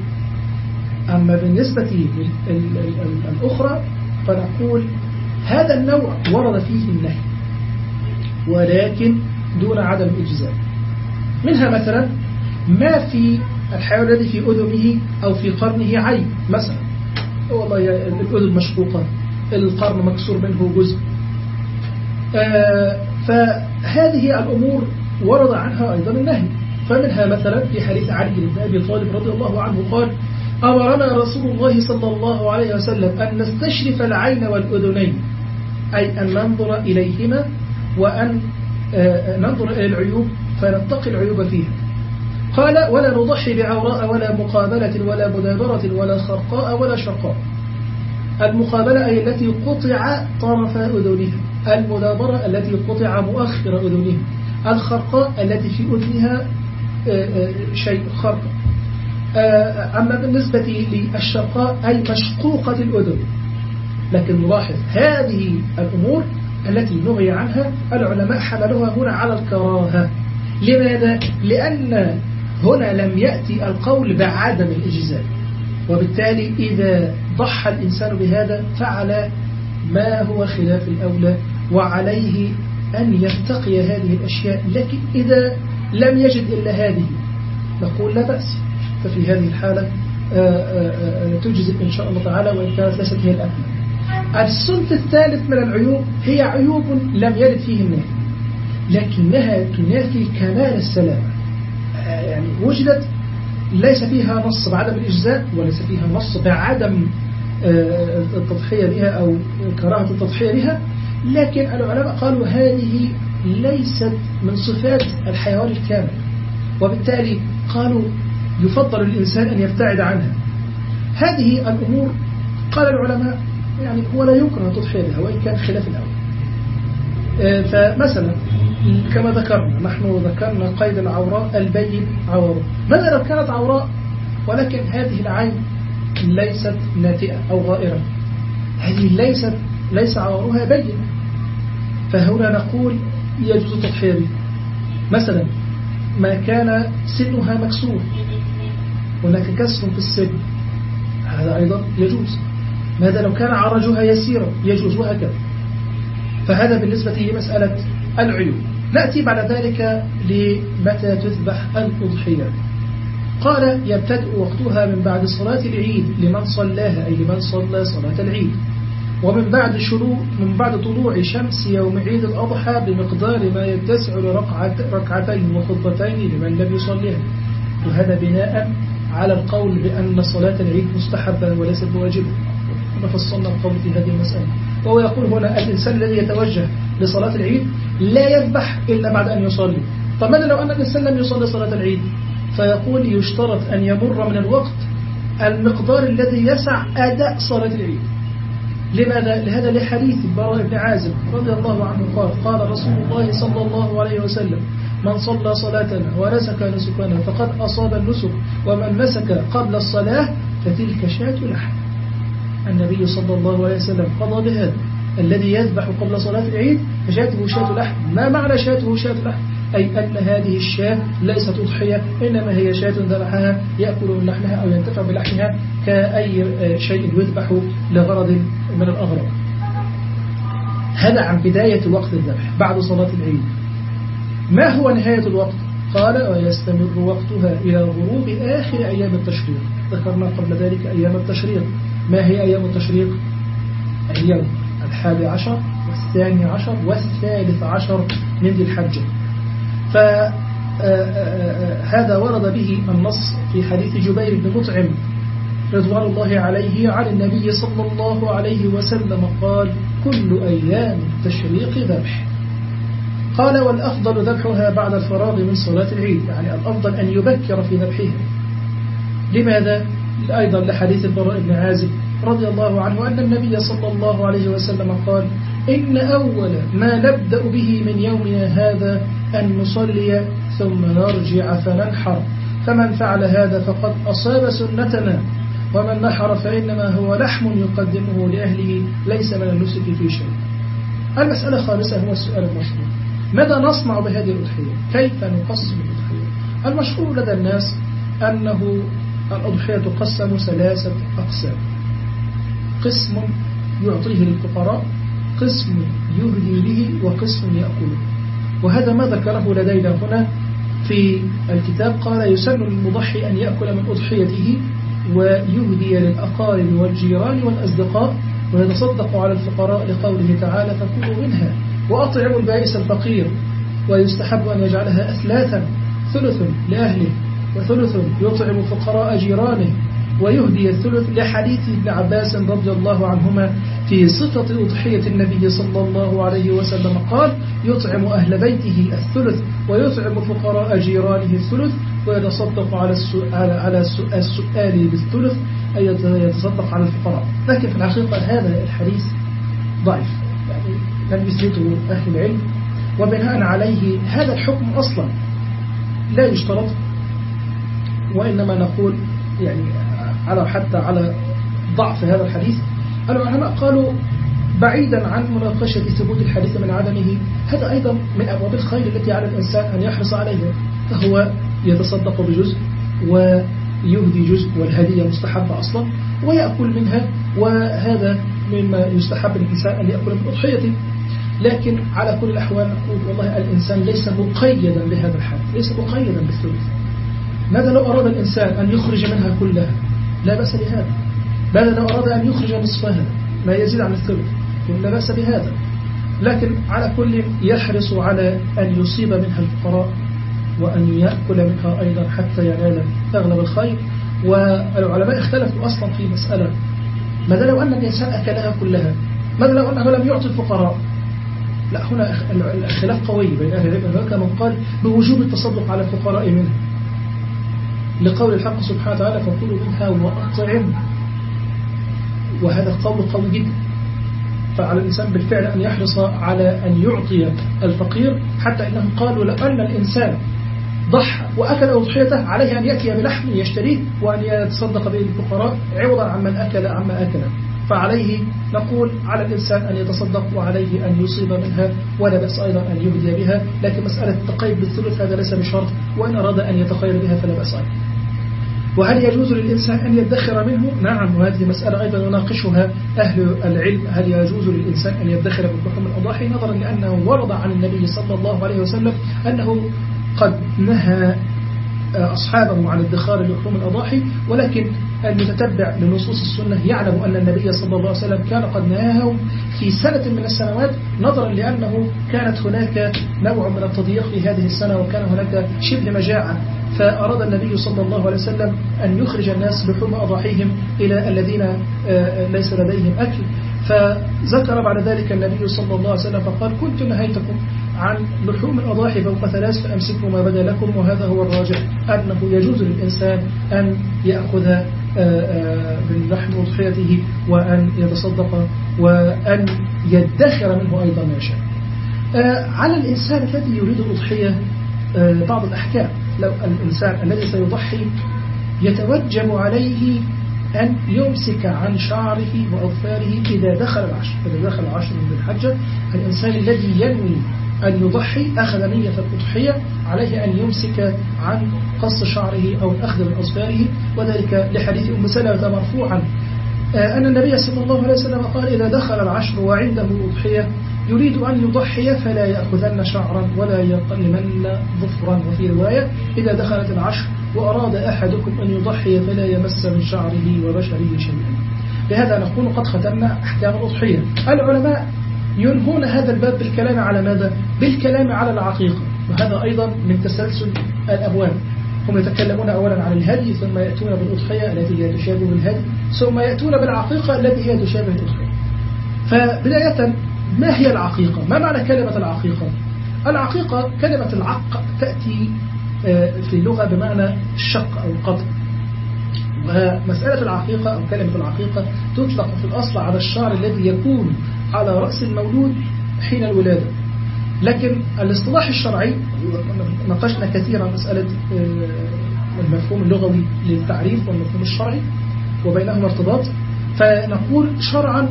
أما بالنسبة الأخرى فنقول هذا النوع ورد فيه النهي ولكن دون عدم الإجزاء منها مثلا ما في الحيوان الذي في أذنه أو في قرنه عيب مثلا. والله الأذن مشقوقة القرن مكسور منه جزء. آه فهذه الأمور ورد عنها أيضا النهي. فمنها مثلا في حديث علي بن أبي طالب رضي الله عنه قال أمرنا رسول الله صلى الله عليه وسلم أن نستشرف العين والأذنين أي أن ننظر إليهما وأن ننظر إلى العيوب فنتقي العيوب فيها. قال ولا نضحي بعوراء ولا مقابلة ولا مدابرة ولا خرقاء ولا شرقاء. المقابلة أي التي قطع طرف أذنها المدابرة التي قطع مؤخر أذنها الخرقاء التي في أذنها شيء خرق أما بالنسبة للشرقاء أي مشقوقة الأذن. لكن نلاحظ هذه الأمور التي نهي عنها العلماء حملوها هنا على الكراهة. لماذا؟ لأن هنا لم يأتي القول بعدم الإجزاء. وبالتالي إذا ضحى الإنسان بهذا فعل ما هو خلاف الأولى وعليه أن يتقي هذه الأشياء. لكن إذا لم يجد إلا هذه. نقول لا بأس ففي هذه الحالة تجزئ إن شاء الله تعالى وإن كانت ليست هي الأكمل. الصنف الثالث من العيوب هي عيوب لم يرد فيه النهي. لكنها تنافي كمال السلامة. يعني وجدت ليس فيها نص بعدم الإجزاء وليس فيها نص بعدم التضحية بها أو كراهة التضحية بها. لكن العلماء قالوا هذه ليست من صفات الحيوان الكامل. وبالتالي قالوا يفضل الإنسان أن يبتعد عنها. هذه الأمور قال العلماء يعني هو لا يكره التضحية بها وإن كان خلاف الأول. فمثلا كما ذكرنا نحن ذكرنا قيد العوراء البين عوراء. ماذا لو كانت عوراء ولكن هذه العين ليست ناتئة أو غائرة؟ هذه ليست ليس عورها بين فهنا نقول يجوز التضحية به مثلا ما كان سنها مكسور. هناك كسر في السن. هذا أيضا يجوز. ماذا لو كان عرجها يسيرا؟ يجوز وهكذا. فهذا بالنسبة لمسألة العيوب. نأتي بعد ذلك لمتى تذبح الأضحية. قال يبتدئ وقتها من بعد صلاة العيد لمن صلاها أي لمن صلى صلاة العيد. ومن بعد شروع من بعد طلوع شمس يوم عيد الأضحى بمقدار ما يتسع لركعتين وخطبتين لمن لم يصليها وهذا بناء على القول بأن صلاة العيد مستحبة وليست بواجبة. فصلنا القول في هذه المسألة. وهو يقول هنا الإنسان الذي يتوجه لصلاة العيد لا يذبح إلا بعد أن يصلي. طب ماذا لو أن الإنسان لم يصلي صلاة العيد؟ فيقول يشترط أن يمر من الوقت المقدار الذي يسع أداء صلاة العيد. لماذا؟ لهذا لحديث البراء بن عازم رضي الله عنه قال قال رسول الله صلى الله عليه وسلم من صلى صلاتنا ونسك نسكنا فقد أصاب النسك ومن مسك قبل الصلاة فتلك شاة لحم النبي صلى الله عليه وسلم قضى بهذا. الذي يذبح قبل صلاة العيد فشاته شاة لحم ما معنى شاته شاة لحم أي أن هذه الشاة ليست أضحية إنما هي شاة ذبحها يأكل من لحمها أو ينتفع بلحمها كأي شيء يذبح لغرض من الأغراض. هذا عن بداية وقت الذبح بعد صلاة العيد. ما هو نهاية الوقت؟ قال ويستمر وقتها إلى غروب آخر أيام التشريق. ذكرنا قبل ذلك أيام التشريق. ما هي أيام التشريق؟ اليوم الحادي عشر والثاني عشر والثالث عشر من ذي الحجة. فهذا ورد به النص في حديث جبير بن مطعم رضوان الله عليه عن النبي صلى الله عليه وسلم قال كل أيام التشريق ذبح قال والأفضل ذبحها بعد الفراغ من صلاة العيد يعني الأفضل أن يبكر في ذبحها لماذا؟ أيضا لحديث البراء بن عازب رضي الله عنه أن النبي صلى الله عليه وسلم قال إن أول ما نبدأ به من يومنا هذا أن نصلي ثم نرجع فننحر. فمن فعل هذا فقد أصاب سنتنا. ومن نحر فإنما هو لحم يقدمه لأهله ليس من النسك في شيء. المسألة الخامسة هو السؤال المشهور. ماذا نصنع بهذه الأضحية؟ كيف نقسم الأضحية؟ المشهور لدى الناس أنه الأضحية تقسم ثلاثة أقسام. قسم يعطيه للفقراء قسم يهدي به وقسم يأكله. وهذا ما ذكره لدينا هنا في الكتاب. قال يسن للمضحي أن يأكل من أضحيته ويهدي للأقارب والجيران والأصدقاء ويتصدق على الفقراء لقوله تعالى فكلوا منها وأطعموا البائس الفقير. ويستحب أن يجعلها أثلاثا ثلث لأهله وثلث يطعم فقراء جيرانه. ويهدي الثلث لحديث ابن عباس رضي الله عنهما في صفة أضحية النبي صلى الله عليه وسلم. قال يطعم أهل بيته الثلث ويطعم فقراء جيرانه الثلث ويتصدق على السؤال, على السؤال بالثلث أي يتصدق على الفقراء. لكن في الحقيقة هذا الحديث ضعيف. يعني لم يثبته أهل العلم. وبناء عليه هذا الحكم أصلا لا يشترط وإنما نقول يعني على حتى على ضعف هذا الحديث. العلماء قالوا بعيدا عن مناقشة ثبوت الحديث من عدمه هذا أيضا من أبواب الخير التي على الإنسان أن يحرص عليها فهو يتصدق بجزء ويهدي جزء والهدية مستحبة أصلا ويأكل منها وهذا مما يستحب الإنسان أن يأكل من أضحيته. لكن على كل الأحوال نقول والله الإنسان ليس مقيدا بهذا الحال ليس مقيدا بالثلث. ماذا لو أراد الإنسان أن يخرج منها كلها؟ لا بأس بهذا. ماذا لو أراد أن يخرج نصفها ما يزيد عن الثلث لا بأس بهذا. لكن على كل يحرص على أن يصيب منها الفقراء وأن يأكل منها أيضا حتى ينال أغلب الخير. والعلماء اختلفوا أصلا في مسألة. ماذا لو أن الإنسان أكلها كلها؟ ماذا لو أنه لم يعطي الفقراء؟ لا هنا الخلاف قوي بين أهل العلم. هناك من قال بوجوب التصدق على الفقراء منه. لقول الحق سبحانه وتعالى فكلوا منها وأطعم. وهذا القول قوي جدا. فعلى الإنسان بالفعل أن يحرص على أن يعطي الفقير حتى إنهم قالوا لأن الإنسان ضحى وأكل أضحيته عليه أن يأتي بلحم يشتريه وأن يتصدق به الفقراء عوضا عمن أكل عما أكل. فعليه نقول على الإنسان أن يتصدق وعليه أن يصيب منها ولا بأس أيضا أن يهدي بها لكن مسألة التقيد بالثلث هذا ليس بشرط وإن أراد أن يتخير بها فلا بأس أيضا. وهل يجوز للإنسان أن يدخر منه؟ نعم وهذه مسألة أيضا يناقشها أهل العلم. هل يجوز للإنسان أن يدخر من لحوم الأضاحي نظرا لأنه ورد عن النبي صلى الله عليه وسلم أنه قد نهى أصحابه عن ادخار لحوم الأضاحي ولكن المتتبع لنصوص السنة يعلم أن النبي صلى الله عليه وسلم كان قد نهاهم في سنة من السنوات نظرا لأنه كانت هناك نوع من التضييق في هذه السنة وكان هناك شبه مجاعة فأراد النبي صلى الله عليه وسلم أن يخرج الناس لحوم أضاحيهم إلى الذين ليس لديهم أكل. فذكر بعد ذلك النبي صلى الله عليه وسلم فقال كنت نهيتكم عن لحوم الأضاحي فوق ثلاث فأمسكوا ما بدا لكم وهذا هو الراجح أنه يجوز للإنسان أن يأخذ من لحم أضحيته وأن يتصدق وأن يدخر منه أيضا ما شاء. على الإنسان الذي يريد الأضحية بعض الأحكام. لو الإنسان الذي سيضحي يتوجب عليه أن يمسك عن شعره وأظفاره إذا دخل العشر إذا دخل العشر من الحجة. الإنسان الذي ينوي أن يضحي أخذ نية الأضحية عليه أن يمسك عن قص شعره أو أخذ من أظفاره وذلك لحديث أم سلمة مرفوعا. أن النبي صلى الله عليه وسلم قال إذا دخل العشر وعنده أضحية يريد أن يضحي فلا يأخذن شعرا ولا يقلمن ظفرا. وفي رواية إذا دخلت العشر وأراد أحدكم أن يضحي فلا يمس من شعره وبشره شيئا. بهذا نكون قد ختمنا أحكام الأضحية. العلماء ينهون هذا الباب بالكلام على ماذا؟ بالكلام على العقيقة. وهذا أيضا من تسلسل الأبواب. هم يتكلمون أولا عن الهدي ثم يأتون بالأضحية التي هي تشابه الهدي ثم يأتون بالعقيقة التي هي تشابه الأضحية. فبداية ما هي العقيقة؟ ما معنى كلمة العقيقة؟ العقيقة كلمة العق تأتي في اللغة بمعنى الشق أو القطع ومسألة العقيقة أو كلمة العقيقة تطلق في الأصل على الشعر الذي يكون على رأس المولود حين الولادة لكن الاصطلاح الشرعي ناقشنا كثيرا مسألة المفهوم اللغوي للتعريف والمفهوم الشرعي وبينهما ارتباط فنقول شرعا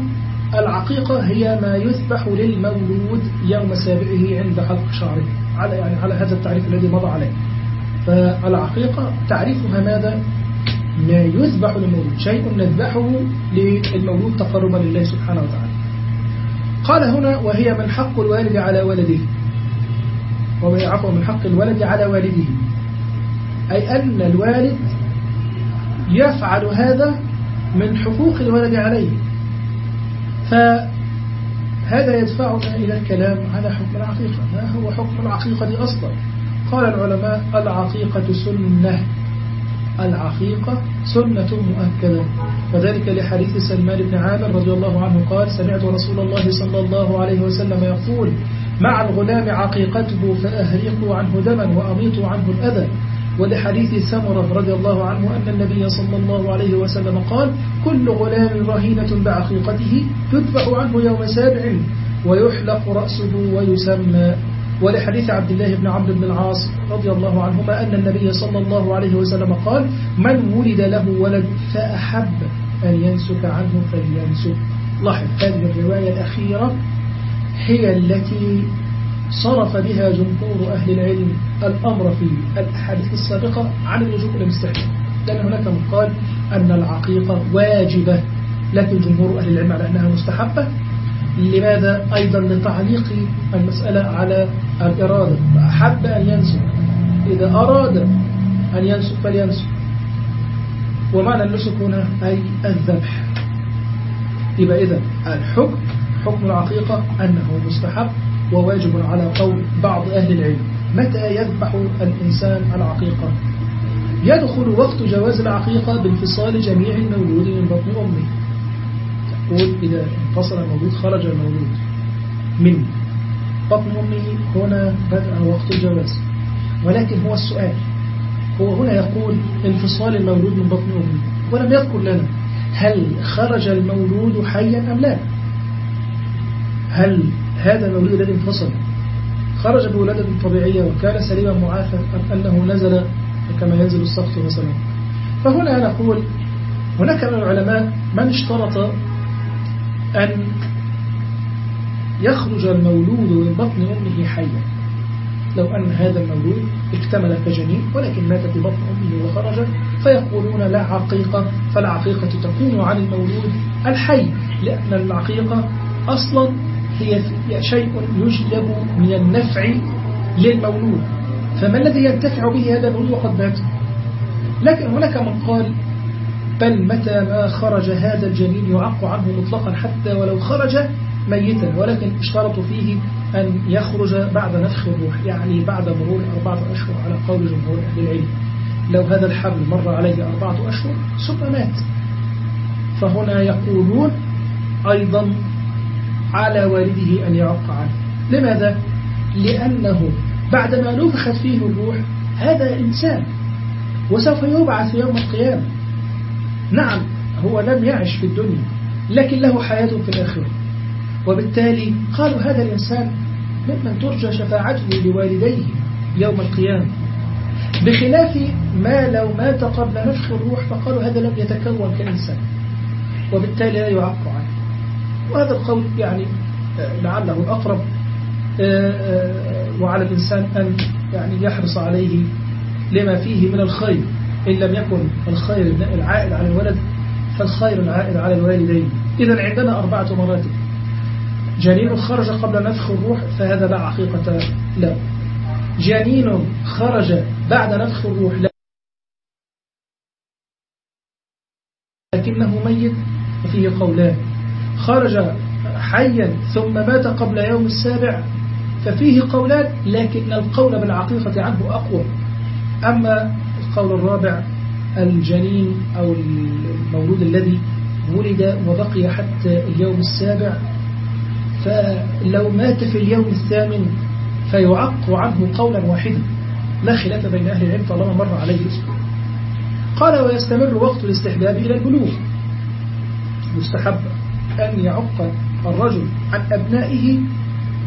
العقيقة هي ما يذبح للمولود يوم سابعه عند حلق شعره. على يعني على هذا التعريف الذي مضى عليه. فالعقيقة تعريفها ماذا؟ ما يذبح للمولود. شيء نذبحه للمولود تقربا لله سبحانه وتعالى. قال هنا وهي من حق الوالد على ولده وهي عفوا من حق الولد على والده. أي أن الوالد يفعل هذا من حقوق الولد عليه. فهذا يدفعنا إلى الكلام على حكم العقيقة. ما هو حكم العقيقة أصلا؟ قال العلماء العقيقة سنة. العقيقة سنة مؤكدة. وذلك لحديث سلمان بن عامر رضي الله عنه قال سمعت رسول الله صلى الله عليه وسلم يقول مع الغلام عقيقته فأهريق عنه دما وأميط عنه الأذى. ولحديث سمرة رضي الله عنه أن النبي صلى الله عليه وسلم قال كل غلام رهينة بعقيقته تدفع عنه يوم سابع ويحلق رأسه ويسمى. ولحديث عبد الله بن عمرو بن العاص رضي الله عنهما أن النبي صلى الله عليه وسلم قال من ولد له ولد فأحب أن ينسك عنه فلينسك. لاحظ هذه الرواية الأخيرة هي التي صرف بها جمهور أهل العلم الأمر في الأحاديث السابقة عن اللجوء إلى المستحيل. لأن هناك من قال أن العقيقة واجبة لكن جمهور أهل العلم على أنها مستحبة. لماذا أيضا لتعليق المسألة على الإرادة؟ أحب أن ينسك إذا أراد أن ينسك فلينسك ومعنى النسك هنا أي الذبح. يبقى إذا الحكم حكم العقيقة أنه مستحب. وواجب على قول بعض أهل العلم. متى يذبح الإنسان العقيقة؟ يدخل وقت جواز العقيقة بانفصال جميع المولود من بطن أمه. تقول إذا انفصل المولود خرج المولود من بطن أمه. هنا بدأ وقت الجواز. ولكن هو السؤال هو هنا يقول انفصال المولود من بطن أمه. ولم يذكر لنا هل خرج المولود حيا أم لا. هل هذا المولود الذي انفصل. خرج بولادة طبيعية وكان سليما معافى أم أنه نزل كما ينزل السقط مثلا. فهنا نقول هناك من العلماء من اشترط أن يخرج المولود من بطن أمه حيا. لو أن هذا المولود اكتمل كجنين ولكن مات في بطن أمه وخرج فيقولون لا عقيقة فالعقيقة تكون عن المولود الحي لأن العقيقة أصلا هي شيء يجلب من النفع للمولود. فما الذي ينتفع به هذا المولود وقد مات؟ لكن هناك من قال بل متى ما خرج هذا الجنين يعق عنه مطلقا حتى ولو خرج ميتا؟ ولكن اشترطوا فيه أن يخرج بعد نفخ الروح يعني بعد مرور أربعة أشهر على قول جمهور أهل العلم. لو هذا الحمل مر عليه أربعة أشهر ثم مات. فهنا يقولون أيضا على والده أن يعق عنه. لماذا؟ لأنه بعدما نفخت فيه الروح هذا إنسان وسوف يبعث يوم القيامة. نعم هو لم يعش في الدنيا لكن له حياة في الآخرة. وبالتالي قالوا هذا الإنسان ممن ترجى شفاعته لوالديه يوم القيامة. بخلاف ما لو مات قبل نفخ الروح فقالوا هذا لم يتكون كإنسان وبالتالي لا يعق عنه. وهذا القول يعني لعله الأقرب وعلى الإنسان أن يعني يحرص عليه لما فيه من الخير. إن لم يكن الخير العائد على الولد فالخير العائد على الوالدين. إذا عندنا أربعة مراتب. جنين خرج قبل نفخ الروح فهذا لا حقيقة له. جنين خرج بعد نفخ الروح لكنه ميت ففيه قولان. خرج حيا ثم مات قبل يوم السابع ففيه قولان لكن القول بالعقيقة عنه أقوى. أما القول الرابع الجنين أو المولود الذي ولد وبقي حتى اليوم السابع فلو مات في اليوم الثامن فيعق عنه قولا واحدا. لا خلاف بين أهل العلم طالما مر عليه أسبوع قال ويستمر وقت الاستحباب إلى البلوغ. مستحب. أن يعق الرجل عن أبنائه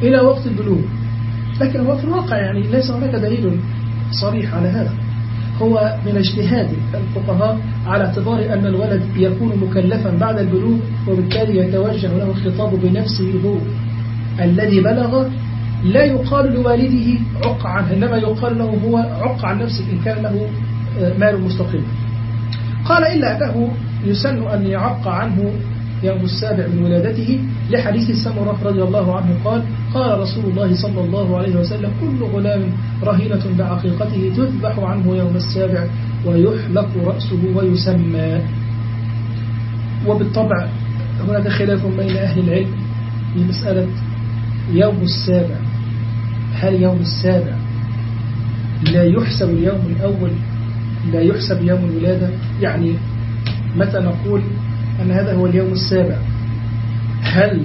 إلى وقت البلوغ. لكن هو في الواقع يعني ليس هناك دليل صريح على هذا. هو من اجتهاد الفقهاء على اعتبار أن الولد يكون مكلفا بعد البلوغ وبالتالي يتوجه له الخطاب بنفسه هو الذي بلغ لا يقال لوالده عق عنه إنما يقال له هو عق عن نفسك إن كان له مال مستقل. قال إلا أنه يسن أن يعق عنه يوم السابع من ولادته لحديث سمرة رضي الله عنه قال قال رسول الله صلى الله عليه وسلم كل غلام رهينة بعقيقته تذبح عنه يوم السابع ويحلق رأسه ويسمى. وبالطبع هناك خلاف بين أهل العلم في مسألة يوم السابع. هل يوم السابع لا يحسب اليوم الأول لا يحسب يوم الولادة؟ يعني متى نقول أن هذا هو اليوم السابع. هل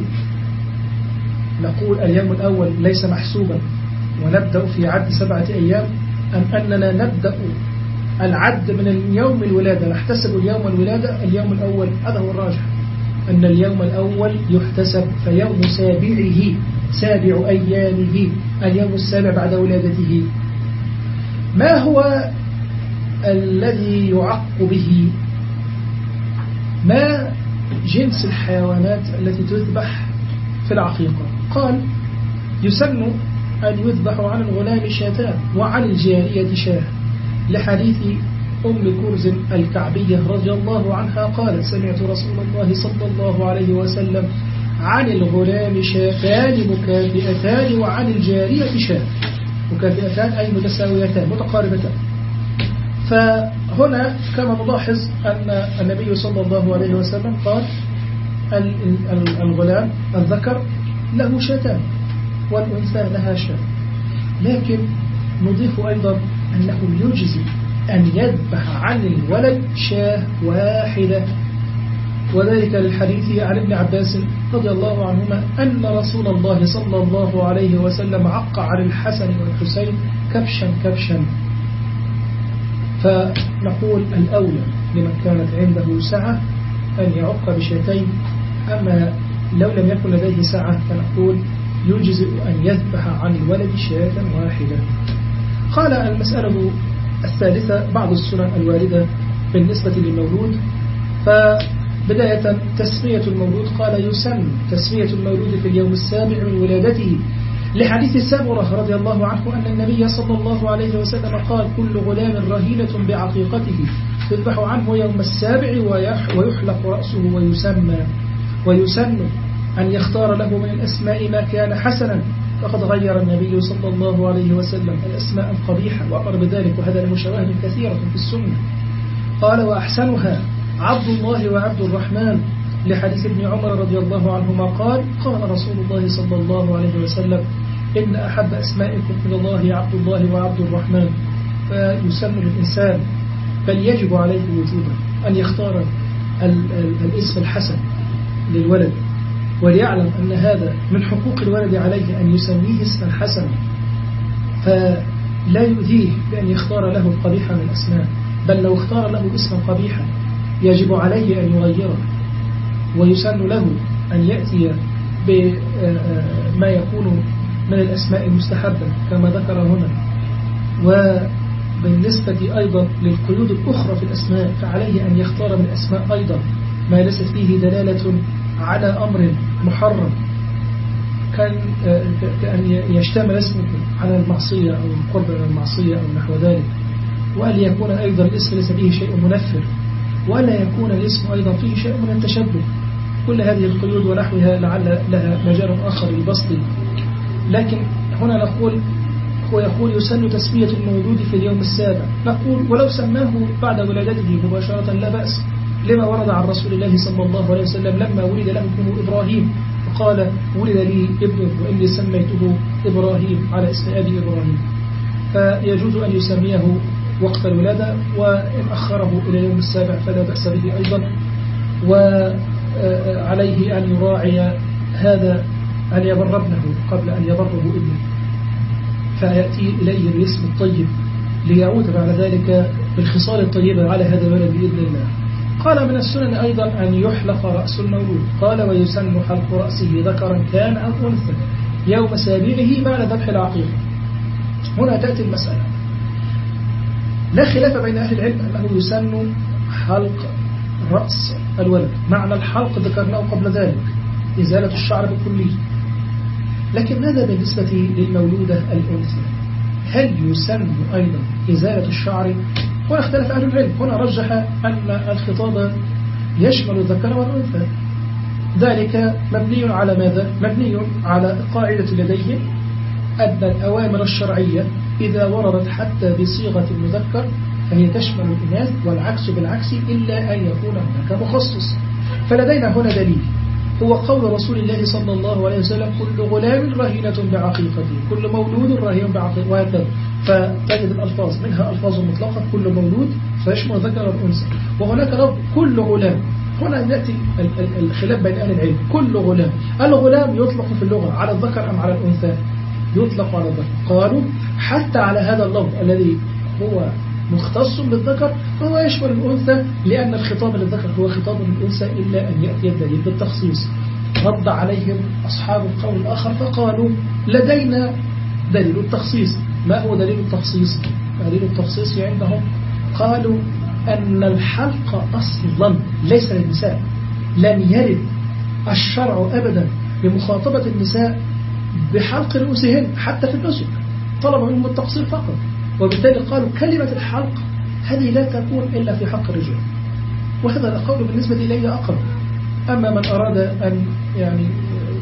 نقول اليوم الأول ليس محسوبا ونبدأ في عد سبعة أيام؟ أم أننا نبدأ العد من اليوم الولادة؟ نحتسب اليوم الولادة؟ اليوم الأول هذا هو الراجح. أن اليوم الأول يحتسب فيوم سابعه سابع أيامه اليوم السابع بعد ولادته. ما هو الذي يعق به ما جنس الحيوانات التي تذبح في العقيقة؟ قال يسن أن يذبح عن الغلام شاتان وعن الجارية شاة. لحديث أم كرز الكعبية رضي الله عنها قالت سمعت رسول الله صلى الله عليه وسلم عن الغلام شاتان مكافئتان وعن الجارية شاة. مكافئتان أي متساويتان متقاربتان. فهنا كما نلاحظ أن النبي صلى الله عليه وسلم قال الغلام الذكر له شاتان والأنثى لها شاة لكن نضيف أيضا أنه يجزي أن يذبح عن الولد شاة واحدة. وذلك للحديث عن ابن عباس رضي الله عنهما أن رسول الله صلى الله عليه وسلم عق عن الحسن والحسين كبشا كبشا. فنقول الأولى لمن كانت عنده سعة أن يعق بشاتين أما لو لم يكن لديه سعة فنقول يجزئ أن يذبح عن الولد شاة واحدة. قال المسألة الثالثة بعض السنن الواردة بالنسبة للمولود فبداية تسمية المولود قال يسن تسمية المولود في اليوم السابع من ولادته لحديث سامرة رضي الله عنه أن النبي صلى الله عليه وسلم قال كل غلام رهينة بعقيقته. تذبح عنه يوم السابع ويحلق رأسه ويسمى ويسن أن يختار له من الأسماء ما كان حسنا. فقد غير النبي صلى الله عليه وسلم الأسماء القبيحة وأمر بذلك وهذا له شواهد كثيرة في السنة. قال وأحسنها عبد الله وعبد الرحمن. لحديث ابن عمر رضي الله عنهما قال قال رسول الله صلى الله عليه وسلم إن أحب أسمائكم إلى الله عبد الله وعبد الرحمن. فيسمى الإنسان بل يجب عليه وجوبا أن يختار الاسم الحسن للولد وليعلم أن هذا من حقوق الولد عليه أن يسميه اسما حسنا فلا يؤذيه بأن يختار له القبيح من الأسماء بل لو اختار له اسما قبيحا يجب عليه أن يغيره. ويسن له أن يأتي بما يكون من الأسماء المستحبة كما ذكر هنا. وبالنسبة أيضا للقيود الأخرى في الأسماء فعليه أن يختار من الأسماء أيضا ما ليست فيه دلالة على أمر محرم. كان كأن يشتمل اسمه على المعصية أو القرب من المعصية أو نحو ذلك. وأن يكون أيضا الاسم ليس فيه شيء منفر. ولا يكون الاسم أيضا فيه شيء من التشبه. كل هذه القيود ونحوها لعل لها مجال آخر للبسط. لكن هنا نقول هو يقول يسن تسمية المولود في اليوم السابع. نقول ولو سماه بعد ولادته مباشرة لا بأس لما ورد عن رسول الله صلى الله عليه وسلم لما ولد له ابنه إبراهيم. فقال ولد لي ابن وإني سميته إبراهيم على اسم أبي إبراهيم. فيجوز أن يسميه وقت الولادة وإن أخره إلى يوم السابع فلا بأس به أيضا. وعليه أن يراعي هذا أن يبر ابنه قبل أن يبره ابنه. فيأتي إليه الاسم الطيب ليعود بعد ذلك بالخصال الطيبة على هذا الولد بإذن الله. قال من السنن أيضا أن يحلق رأس المولود. قال ويسن حلق رأسه ذكرا كان أو أنثى يوم سابعه بعد ذبح العقيقة هنا تأتي المسألة. لا خلاف بين أهل العلم أنه يسن حلق رأس الولد. معنى الحلق ذكرناه قبل ذلك إزالة الشعر بالكلية لكن ماذا بالنسبة للمولودة الأنثى؟ هل يسن أيضا إزالة الشعر؟ هنا اختلف أهل العلم. هنا رجح أن الخطاب يشمل الذكر والأنثى. ذلك مبني على ماذا؟ مبني على قاعدة لديهم أن الأوامر الشرعية إذا وردت حتى بصيغة المذكر فهي تشمل الإناث والعكس بالعكس إلا أن يكون هناك مخصص. فلدينا هنا دليل. هو قول رسول الله صلى الله عليه وسلم كل غلام رهينة بعقيقته كل مولود رهين بعقيقته. وهكذا. فتجد الألفاظ منها ألفاظ مطلقة كل مولود فيشمل ذكر والأنثى وهناك لفظ كل غلام. هنا يأتي الخلاف بين أهل العلم. كل غلام. الغلام يطلق في اللغة على الذكر أم على الأنثى؟ يطلق على الذكر. قالوا حتى على هذا اللفظ الذي هو مختص بالذكر وهو يشمل الأنثى لأن الخطاب للذكر هو خطاب للأنثى إلا أن يأتي الدليل بالتخصيص. رد عليهم أصحاب القول الآخر فقالوا لدينا دليل التخصيص. ما هو دليل التخصيص؟ دليل التخصيص عندهم قالوا أن الحلق أصلا ليس للنساء لم يرد الشرع أبدا بمخاطبة النساء بحلق رؤوسهن حتى في النسك طلب منهم التقصير فقط. وبالتالي قالوا كلمة الحلق هذه لا تكون إلا في حق الرجال وهذا القول بالنسبة إلي أقرب. أما من أراد أن يعني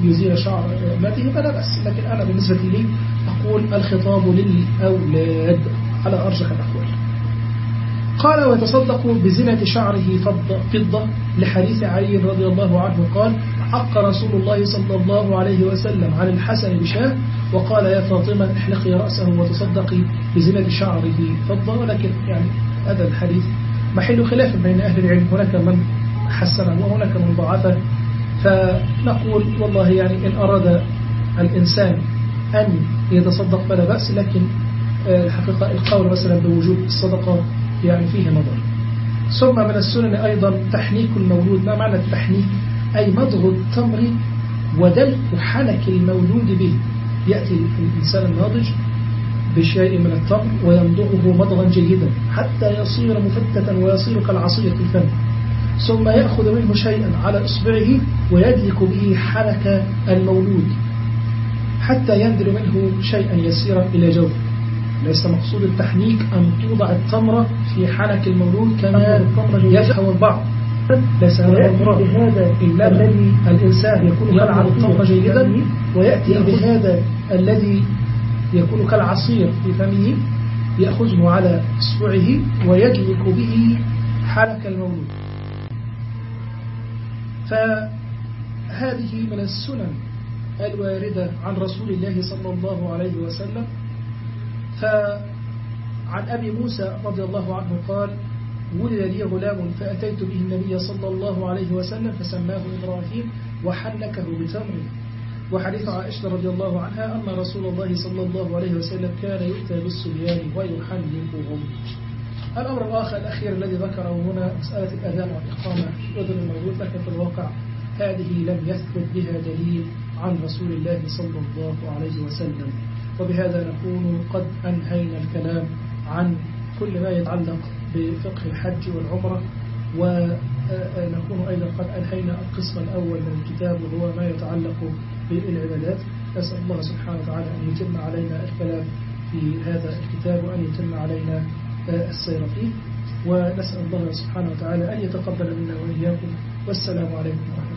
يزيل شعر ابنته فلا بأس. لكن أنا بالنسبة لي أقول الخطاب للأولاد على أرجح الأقوال. قال ويتصدق بزنة شعره فضة لحديث علي رضي الله عنه قال حق رسول الله صلى الله عليه وسلم عن الحسن بشاه وقال يا فاطمة احلقي رأسه وتصدقي بزنة شعره. فضة ولكن يعني هذا الحديث محل خلاف بين أهل العلم. هناك من حسنه وهناك من ضعفه. فنقول والله يعني إن أراد الإنسان أن يتصدق فلا بأس لكن الحقيقة القول مثلا بوجوب الصدقة يعني فيه نظر. ثم من السنن أيضا تحنيك المولود. ما معنى التحنيك؟ أي مضغ التمر ودلك حنك المولود به. يأتي الإنسان الناضج بشيء من التمر ويمضغه مضغا جيدا حتى يصير مفتتا ويصير كالعصير في الفم. ثم يأخذ منه شيئا على إصبعه ويدلك به حنك المولود حتى ينزل منه شيئا يسيرا إلى جوفه ليس مقصود التحنيك أن توضع التمرة في حنك المولود كما يفهم البعض. ليس هذا المراد بهذا الذي الإنسان يكون يلعب التمرة جيدا ويأتي بهذا الذي يكون كالعصير في فمه يأخذه على إصبعه ويدلك به حنك المولود فهذه من السنن الواردة عن رسول الله صلى الله عليه وسلم. فعن أبي موسى رضي الله عنه قال ولد لي غلام فأتيت به النبي صلى الله عليه وسلم فسماه إبراهيم وحنكه بتمر. وحديث عائشة رضي الله عنها أن رسول الله صلى الله عليه وسلم كان يؤتى بالصبيان ويحنكهم الأمر الآخر الأخير الذي ذكره هنا مسألة الأذان والإقامة أذن المولود لكن في الواقع هذه لم يثبت بها دليل عن رسول الله صلى الله عليه وسلم. وبهذا نكون قد أنهينا الكلام عن كل ما يتعلق بفقه الحج والعمرة ونكون أيضا قد أنهينا القسم الأول من الكتاب وهو ما يتعلق بالعبادات. نسأل الله سبحانه وتعالى أن يتم علينا الكلام في هذا الكتاب وأن يتم علينا السير فيه. ونسأل الله سبحانه وتعالى أن يتقبل منا وإياكم. والسلام عليكم ورحمة الله.